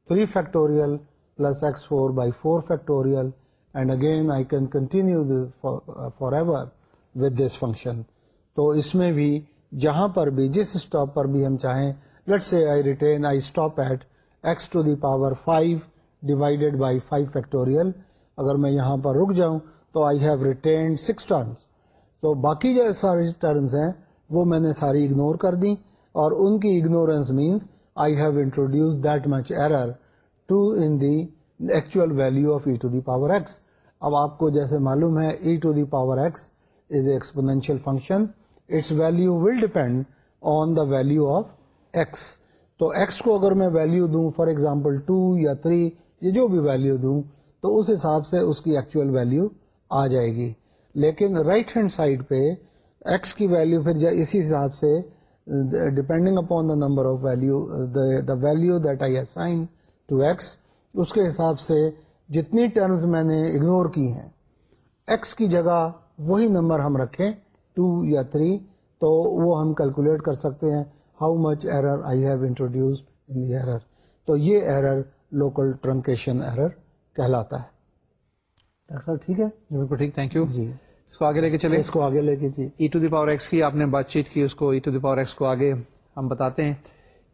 three factorial plus x four by four factorial and again I can continue forever with this function تو اس میں بھی جہاں پر بھی جس stop پر بھی ہم چاہیں لیٹ سے I retain I stop at x to the power five divided by five factorial اگر میں یہاں پر رک جاؤں تو I have retained six terms تو باقی جو ساری ٹرمز ہیں، وہ میں نے ساری اگنور کر دی اور ان کی ignorance means I have introduce that much error to in the actual value of e to the power x اب آپ کو جیسے معلوم ہے e to the power x is exponential function its value will depend on the value of x تو x کو اگر میں ویلو دوں فار ایگزامپل ٹو یا تھری یا جو بھی ویلو دوں، تو اس حساب سے اس کی ایکچوئل ویلو آ جائے گی۔ لیکن رائٹ ہینڈ سائڈ پہ ایکس کی ویلو پھر اسی حساب سے depending upon the number of value the value that I assign to x اس کے حساب سے جتنی ٹرمز میں نے اگنور کی ہیں ایکس کی جگہ وہی نمبر ہم رکھیں ٹو یا تھری تو وہ ہم کیلکولیٹ کر سکتے ہیں how much error I have introduced in the error تو یہ ایرر لوکل ٹرنکیشن ایرر کہلاتا ہے. ڈاکٹر صاحب ٹھیک ہے؟ بالکل ٹھیک تھنک یو جی۔ اس کو آگے لے کے چلے اس کو آگے لے کے جی۔ E to the power x کی آپ نے بات چیت کی اس کو e to the power x کو آگے ہم بتاتے ہیں۔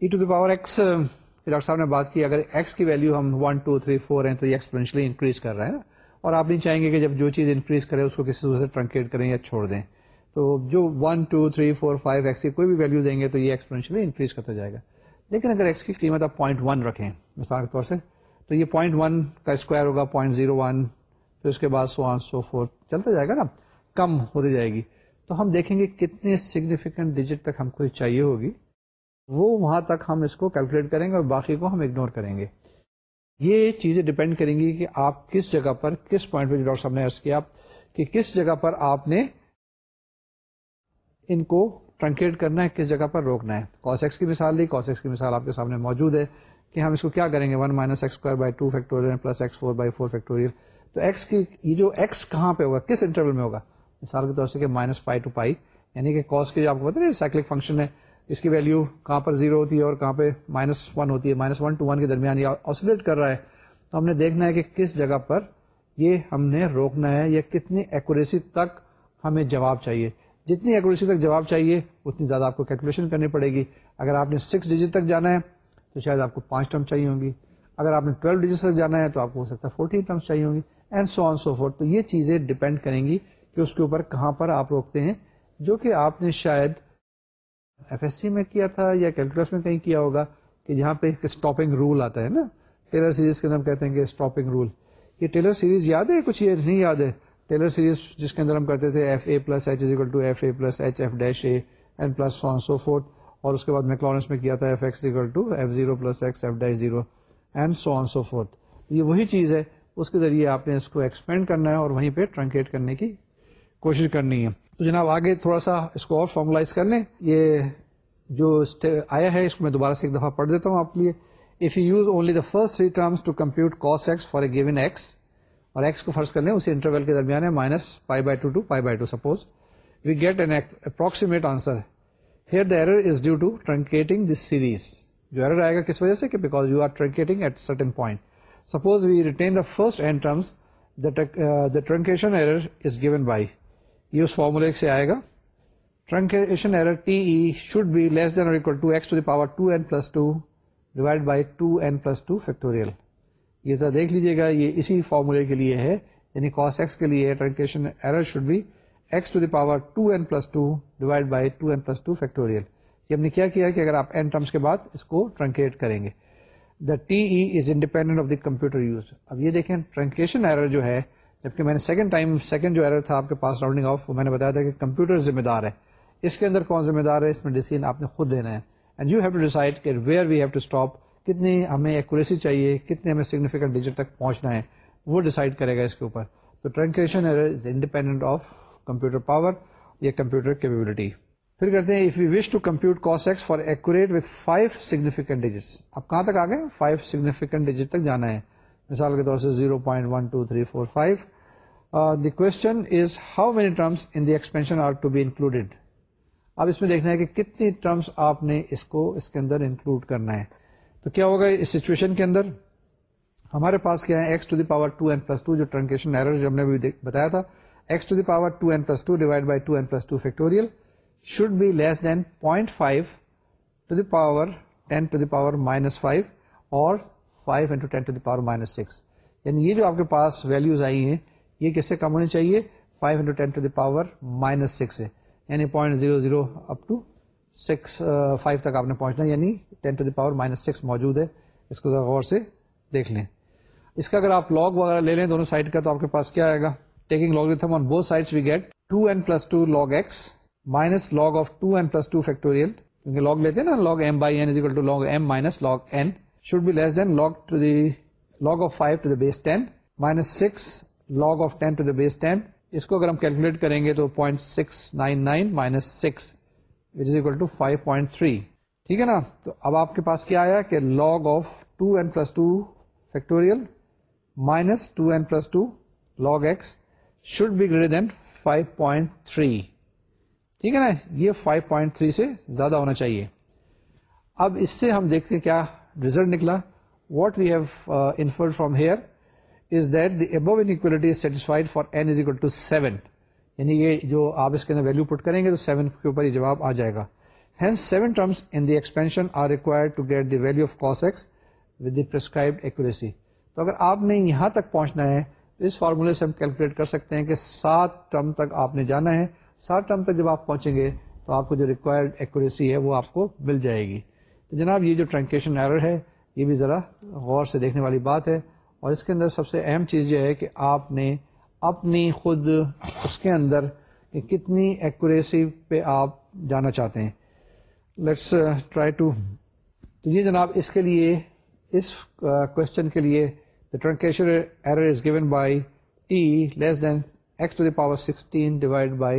E to the power x doctor صاحب نے بات کی اگر ایکس کی ویلو ہم ون ٹو تھری فور ہیں تو یہ ایکسپینشلی انکریز کر رہا ہے۔ نا اور آپ نہیں چاہیں گے کہ جب جو چیز انکریز کرے اس کو کسی دوسرے ٹرنکیٹ کریں یا چھوڑ دیں۔ تو جو one two three four five x کی کوئی بھی ویلو دیں گے تو یہ ایکسپینشلی انکریز کرتا جائے گا۔ لیکن اگر ایکس کی قیمت آپ پوائنٹ ون رکھیں مثال کے طور سے تو یہ پوائنٹ ون کا اسکوائر ہوگا پوائنٹ زیرو ون پھر اس کے بعد سو آن سو فور چلتا جائے گا نا۔ کم ہوتی جائے گی۔ تو ہم دیکھیں گے کتنے سگنیفیکینٹ ڈیجٹ تک ہم کو چاہیے ہوگی۔ وہ وہاں تک ہم اس کو کیلکولیٹ کریں گے اور باقی کو ہم اگنور کریں گے۔ یہ چیزیں ڈپینڈ کریں گی کہ آپ کس جگہ پر، کس پوائنٹ پہ ڈاکٹر صاحب نے ارض کیا، کہ کس جگہ پر آپ نے ان کو ٹرنکیٹ کرنا ہے، کس جگہ پر روکنا ہے۔ کاس ایکس کی مثال لی کاس ایکس کی مثال آپ کے سامنے موجود ہے کہ ہم اس کو کیا کریں گے؟ One minus x square by two factorial plus x four by four factorial تو ایکس کی، یہ جو ایکس کہاں پہ ہوگا، کس انٹرول میں ہوگا؟ مثال کے طور سے کہ مائنس پائی ٹو پائی یعنی کہ کاس کی جو آپ کو پتا ہے سائکلک فنکشن ہے، اس کی ویلو کہاں پر زیرو ہوتی ہے اور کہاں پہ مائنس ون ہوتی ہے مائنس ون ٹو ون کے درمیان یہ آسولیٹ کر رہا ہے۔ تو ہم نے دیکھنا ہے کہ کس جگہ پر یہ ہم نے روکنا ہے یا کتنی ایکوریسی تک ہمیں جواب چاہیے۔ جتنی ایکوریسی تک جواب چاہیے، اتنی زیادہ آپ کو کیلکولیشن کرنی پڑے گی۔ اگر آپ نے سکس ڈیجٹ تک جانا ہے، تو شاید آپ کو پانچ ٹرم چاہیے ہوں گی۔ اگر آپ نے ٹویلو ڈیجٹ تک جانا ہے، تو آپ کو ہو سکتا ہے فورٹین ٹرمس چاہیے ہوں گی and so on so four تو یہ چیزیں ڈپینڈ کریں گی کہ اس کے اوپر کہاں پر آپ روکتے ہیں، جو کہ آپ نے شاید ایف ایس سی میں کیا تھا یا کیلکولس میں کہیں کیا ہوگا کہ جہاں پہ ایک اسٹاپنگ رول آتا ہے نا ٹیلر سیریز کے اندر کہتے ہیں کہ اسٹاپنگ رول یہ ٹیلر سیریز یاد ہے؟ کچھ یہ نہیں یاد ہے۔ ٹیلر سیریز جس کے اندر ہم کرتے تھے f a plus h is equal to f a plus h f dash a and plus so so forth اور اس کے بعد میکلورنس میں کیا تھا f x equal to f zero plus x f dash zero and so on so forth یہ وہی چیز ہے، اس کے ذریعے آپ نے اس کو ایکسپینڈ کرنا ہے اور وہیں پہ ٹرنکیٹ کرنے کی کوشش کرنی ہے۔ تو جناب آگے تھوڑا سا اس کو اور فارملائز کر لیں یہ جو آیا ہے، اس کو میں دوبارہ سے ایک دفعہ پڑھ دیتا ہوں آپ لیے۔ If you use only the first three terms to compute cos x for a given x اور ایکس کو فرض کر لیں، اسی انٹرول کے درمیان ہے minus pi by two to pi by two suppose we get an approximate answer here the error is due to truncating this series جو ایرر آئے گا کس وجہ سے؟ کہ because you are truncating at certain point suppose we retain the first and terms the truncation error is given by یہ اس فارمولے سے آئے گا۔ Truncation error T E should be less than or equal to x to the power two n plus two divide by two n plus two factorial یہ ذرا دیکھ لیجیے گا، یہ اسی فارمولے کے لیے ہے۔ یعنی کاس ایکس کے لیے truncation error should be x to the power two n plus two divide by two n plus two factorial یہ ہم نے کیا کیا کہ اگر آپ این ٹرمس کے بعد اس کو ٹرنکیٹ کریں گے۔ The T E is independent of the computer use اب یہ دیکھیں ٹرنکیشن ایرر جو ہے جبکہ میں نے سیکنڈ ٹائم سیکنڈ جو ایرر تھا آپ کے پاس راؤنڈنگ آف وہ میں نے بتایا تھا کہ کمپیوٹر ذمہ دار ہے۔ اس کے اندر کون ذمہ دار ہے؟ اس میں ڈیسیزن آپ نے خود دینا ہے۔ And you have to decide کہ where we have to stop کتنی ہمیں ایکوریسی چاہیے، کتنے ہمیں سگنیفیکینٹ ڈیجٹ تک پہنچنا ہے، وہ ڈیسائڈ کرے گا اس کے اوپر۔ تو truncation is independent of computer power یا کمپیوٹر کیپیبلٹی پھر کرتے ہیں if you wish to compute cos x for accurate with five significant digits اب کہاں تک آ گئے؟ فائیو سگنیفیکینٹ ڈیجٹ تک جانا ہے۔ مثال کے طور سے zero point one two three four five the question is how many terms in the expansion are to be included اب اس میں دیکھنا ہے کہ کتنی ٹرمس آپ نے اس کو اس کے اندر انکلوڈ کرنا ہے. تو کیا ہوگا اس سچویشن کے اندر؟ ہمارے پاس کیا ہے؟ X to the power two n plus two جو ٹرنکیشن ایرر جو ہم نے بتایا تھا. X to the power two n plus two divide by two n plus two factorial should be less than point five to the power ten to the power minus five or five into ten to the power minus six یعنی یہ جو آپ کے پاس values آئی ہیں، یہ کس سے کم ہونی چاہیے؟ Five into ten to the power minus six ہے یعنی point zero zero up to six five تک آپ نے پہنچنا یعنی ten to the power minus six موجود ہے۔ اس کو ذرا غور سے دیکھ لیں۔ اس کا اگر آپ لاگ وغیرہ لے لیں دونوں سائڈ کا، تو آپ کے پاس کیا آئے گا؟ Taking logarithm on both side we get two n plus two log x minus log of two n plus two factorial کیونکہ لاگ لیتے ہیں نا log m by n is equal to log m minus log n should be less than log two the log of five to the base ten minus six log of ten to the base ten اس کو اگر ہم calculate کریں گے تو point six nine nine minus six which is equal to five point three ٹھیک ہے نا تو اب آپ کے پاس کیا آیا کہ log of two n plus two factorial minus two n plus two log x should be greater than five point three ٹھیک ہے نا یہ فائیو پوائنٹ تھری سے زیادہ ہونا چاہیے اب اس سے ہم دیکھتے کیا ریزلٹ نکلا what we have inferred from here is that the above inequality satisfied for n is equal to seven یعنی یہ جو آپ اس کے اندر ویلو پٹ کریں گے تو سیون کے اوپر یہ جواب آ جائے گا hence seven terms in the expansion are required to get the value of cos x with the prescribed accuracy تو اگر آپ نے یہاں تک پہنچنا ہے تو اس فارمولے سے ہم کیلکولیٹ کر سکتے ہیں کہ سات ٹرم تک آپ نے جانا ہے۔ سات ٹرم تک جب آپ پہنچیں گے تو آپ کو جو ریکوائرڈ ایکوریسی ہے وہ آپ کو مل جائے گی۔ تو جناب یہ جو ٹرانکیشن ایرر ہے، یہ بھی ذرا غور سے دیکھنے والی بات ہے۔ اور اس کے اندر سب سے اہم چیز یہ ہے کہ آپ نے اپنی خود اس کے اندر کہ کتنی ایکوریسی پہ آپ جانا چاہتے ہیں۔ لیٹس ٹرائی ٹو تو یہ جناب اس کے لیے، اس uh, کوشچن کے لیے the truncation error is given by t less than x to the power 16 divided by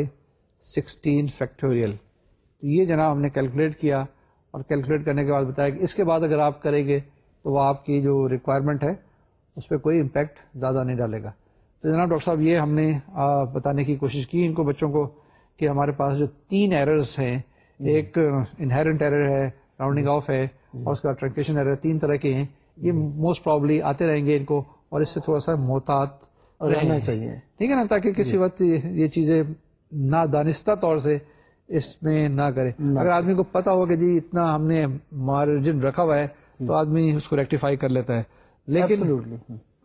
16 factorial تو یہ جناب ہم نے کیلکولیٹ کیا۔ اور کیلکولیٹ کرنے کے بعد بتایا کہ اس کے بعد اگر آپ کریں گے تو وہ آپ کی جو ریکوائرمنٹ ہے اس پہ کوئی امپیکٹ زیادہ نہیں ڈالے گا۔ تو جناب ڈاکٹر صاحب یہ ہم نے بتانے کی کوشش کی ان کو بچوں کو کہ ہمارے پاس جو تین ایررز ہیں ایک انہیرنٹ ایرر ہے راؤنڈنگ آف ہے اور اس کا ٹرنکیشن ایرر تین طرح کے ہیں۔ یہ موسٹ پرابلی آتے رہیں گے ان کو اور اس سے تھوڑا سا محتاط رہنا چاہیے۔ ٹھیک ہے نا؟ تاکہ کسی جی۔ وقت یہ چیزیں نہ دانستہ طور سے اس میں نہ کرے۔ اگر آدمی کو پتا ہو کہ جی اتنا ہم نے مارجن رکھا ہوا ہے تو آدمی اس کو ریکٹیفائی کر لیتا ہے۔ لیکن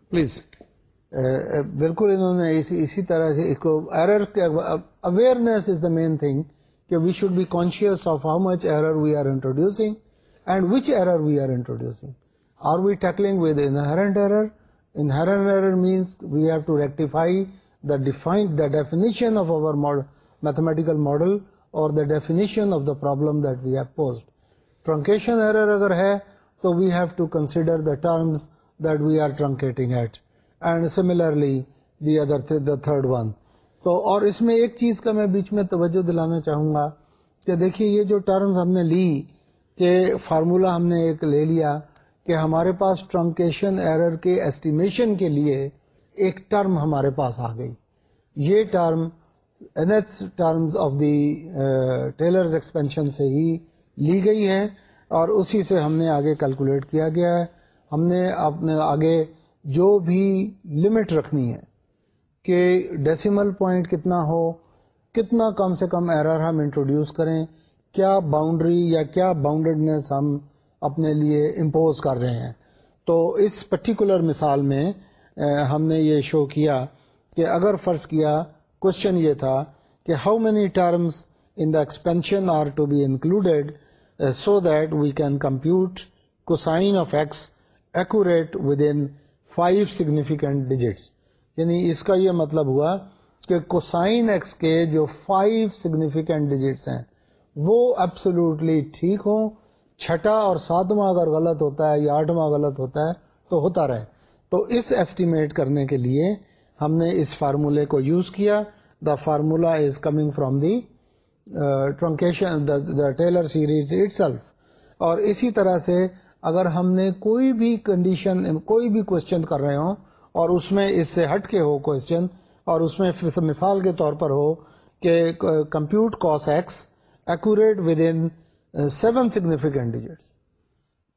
پلیز بالکل انہوں نے اسی اسی طرح سے اس کو error awareness is the main thing کہ we should be conscious of how much error we are introducing and which error we are introducing Are we tackling with inherent error? Inherent error means we have to rectify the definition of our or the definition of the problem that we have posed truncation error اگر ہے تو we have to consider the terms that we are truncating at end similarly the other the third one تو اور اس میں ایک چیز کا میں بیچ میں توجہ دلانا چاہوں گا کہ دیکھیے یہ جو ٹرمز ہم نے لی کہ فارمولا ہم نے ایک لے لیا کہ ہمارے پاس ٹرنکیشن ایرر کے ایسٹیمیشن کے لیے ایک ٹرم ہمارے پاس آ گئی یہ term terms of the Taylor's expansion سے ہی لی گئی ہے اور اسی سے ہم نے آگے کیلکولیٹ کیا گیا ہے۔ ہم نے اپنے آگے جو بھی لمٹ رکھنی ہے کہ ڈیسیمل پوائنٹ کتنا ہو، کتنا کم سے کم ایرر ہم انٹروڈیوس کریں، کیا باؤنڈری یا کیا باؤنڈیڈنیس ہم اپنے لیے امپوز کر رہے ہیں۔ تو اس پرٹیکولر مثال میں uh, ہم نے یہ شو کیا کہ اگر فرض کیا کوشچن یہ تھا کہ how many terms in the expansion are to be included so that we can compute cosine of x accurate within five significant digits یعنی اس کا یہ مطلب ہوا کہ کوسائن ایکس کے جو فائیو سگنیفیکینٹ ڈیجٹس ہیں، وہ ایبسولوٹلی ٹھیک ہوں. چھٹا اور ساتواں اگر غلط ہوتا ہے یا آٹھواں غلط ہوتا ہے تو ہوتا رہے. تو اس ایسٹیمیٹ کرنے کے لیے ہم نے اس فارمولے کو یوز کیا۔ The formula is coming from the truncation the Taylor series itself اور اسی طرح سے اگر ہم نے کوئی بھی کنڈیشن کوئی بھی کوشچن کر رہے ہوں اور اس میں اس سے ہٹ کے ہو کوشچن اور اس میں مثال کے طور پر ہو کہ compute cos x accurate within seven significant digits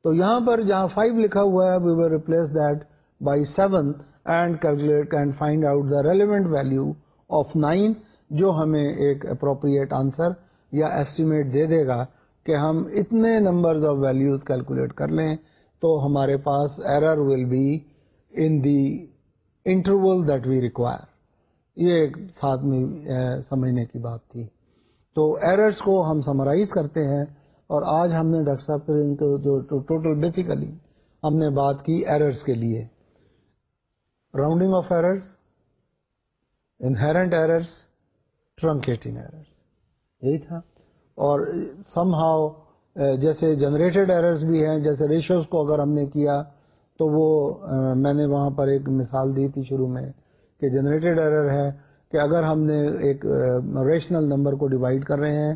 تو یہاں پر جہاں فائیو لکھا ہوا ہے we will replace that by seven and calculate and find out the relevant value of nine جو ہمیں ایک اپروپریٹ آنسر یا ایسٹیمیٹ دے دے گا کہ ہم اتنے نمبر آف ویلوز کیلکولیٹ کر لیں، تو ہمارے پاس error will be in the interval that we require یہ ایک ساتھ میں سمجھنے کی بات تھی۔ تو ایررس کو ہم سمرائز کرتے ہیں، اور آج ہم نے ڈاکٹر صاحب ان کو جو ٹوٹل بیسیکلی ہم نے بات کی ایررس کے لیے۔ Rounding off errors inherent errors truncating errors یہی تھا۔ اور سم ہاؤ جیسے جنریٹڈ ایررز بھی ہیں جیسے ریشوز کو اگر ہم نے کیا تو وہ میں نے وہاں پر ایک مثال دی تھی شروع میں کہ جنریٹڈ ایرر ہے کہ اگر ہم نے ایک ریشنل نمبر کو ڈیوائڈ کر رہے ہیں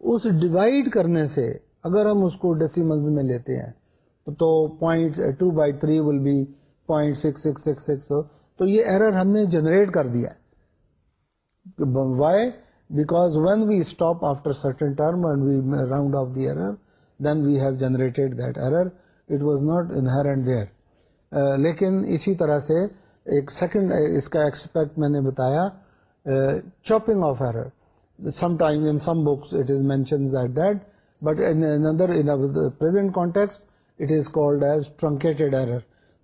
اس ڈیوائڈ کرنے سے اگر ہم اس کو ڈیسیملز میں لیتے ہیں تو point two by three will be point six six six six تو یہ ایرر ہم نے جنریٹ کر دیا why because when we stop after certain term and we round off the error then we have generated that error it was not inherent there لیکن اسی طرح سے ایک سیکنڈ اس کا ایکسپیکٹ میں نے بتایا chopping of error some time in some books it is mention at that but in other present context it is called as truncated error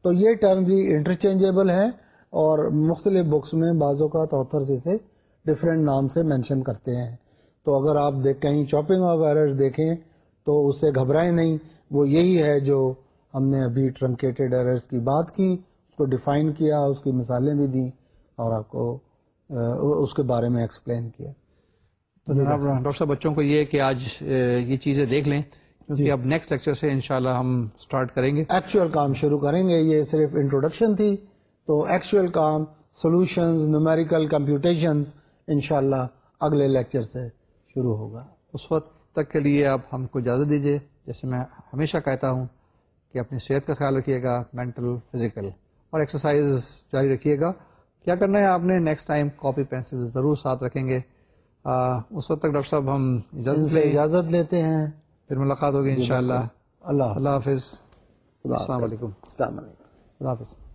تو یہ ٹرم بھی انٹرچینجیبل ہے اور مختلف بکس میں بعض اوقات آتھرز اسے ڈفرینٹ نام سے مینشن کرتے ہیں۔ تو اگر آپ دیکھ کہیں چاپنگ آف ایررز دیکھیں تو اس سے گھبرائیں نہیں۔ وہ یہی ہے جو ہم نے ابھی ٹرنکیٹڈ ایررز کی بات کی، اس کو ڈیفائن کیا، اس کی مثالیں بھی دیں اور آپ کو اس کے بارے میں ایکسپلین کیا۔ تو جناب، ڈاکٹر صاحب، بچوں کو یہ کہ آج یہ چیزیں دیکھ لیں۔ کیونکہ جی۔ اب نیکسٹ لیکچر سے انشاءاللہ ہم سٹارٹ کریں گے۔ ایکچوئل کام شروع کریں گے یہ صرف انٹروڈکشن تھی۔ تو ایکچوئل کام سولوشنز نومیریکل کمپیوٹیشنز انشاءاللہ اگلے لیکچر سے شروع ہوگا۔ اس وقت تک کے لیے آپ ہم کو اجازت دیجیے جیسے میں ہمیشہ کہتا ہوں کہ اپنی صحت کا خیال رکھیے گا مینٹل فزیکل اور ایکسرسائز جاری رکھیے گا۔ کیا کرنا ہے آپ نے؟ نیکسٹ ٹائم کاپی پینسل ضرور ساتھ رکھیں گے۔ اس وقت تک ڈاکٹر صاحب ہم اجازت اجازت لیتے ہیں۔ پھر ملاقات ہوگی ان شاء اللہ اللہ اللہ حافظ۔ السلام علیکم۔ السلام علیکم۔ اللہ حافظ۔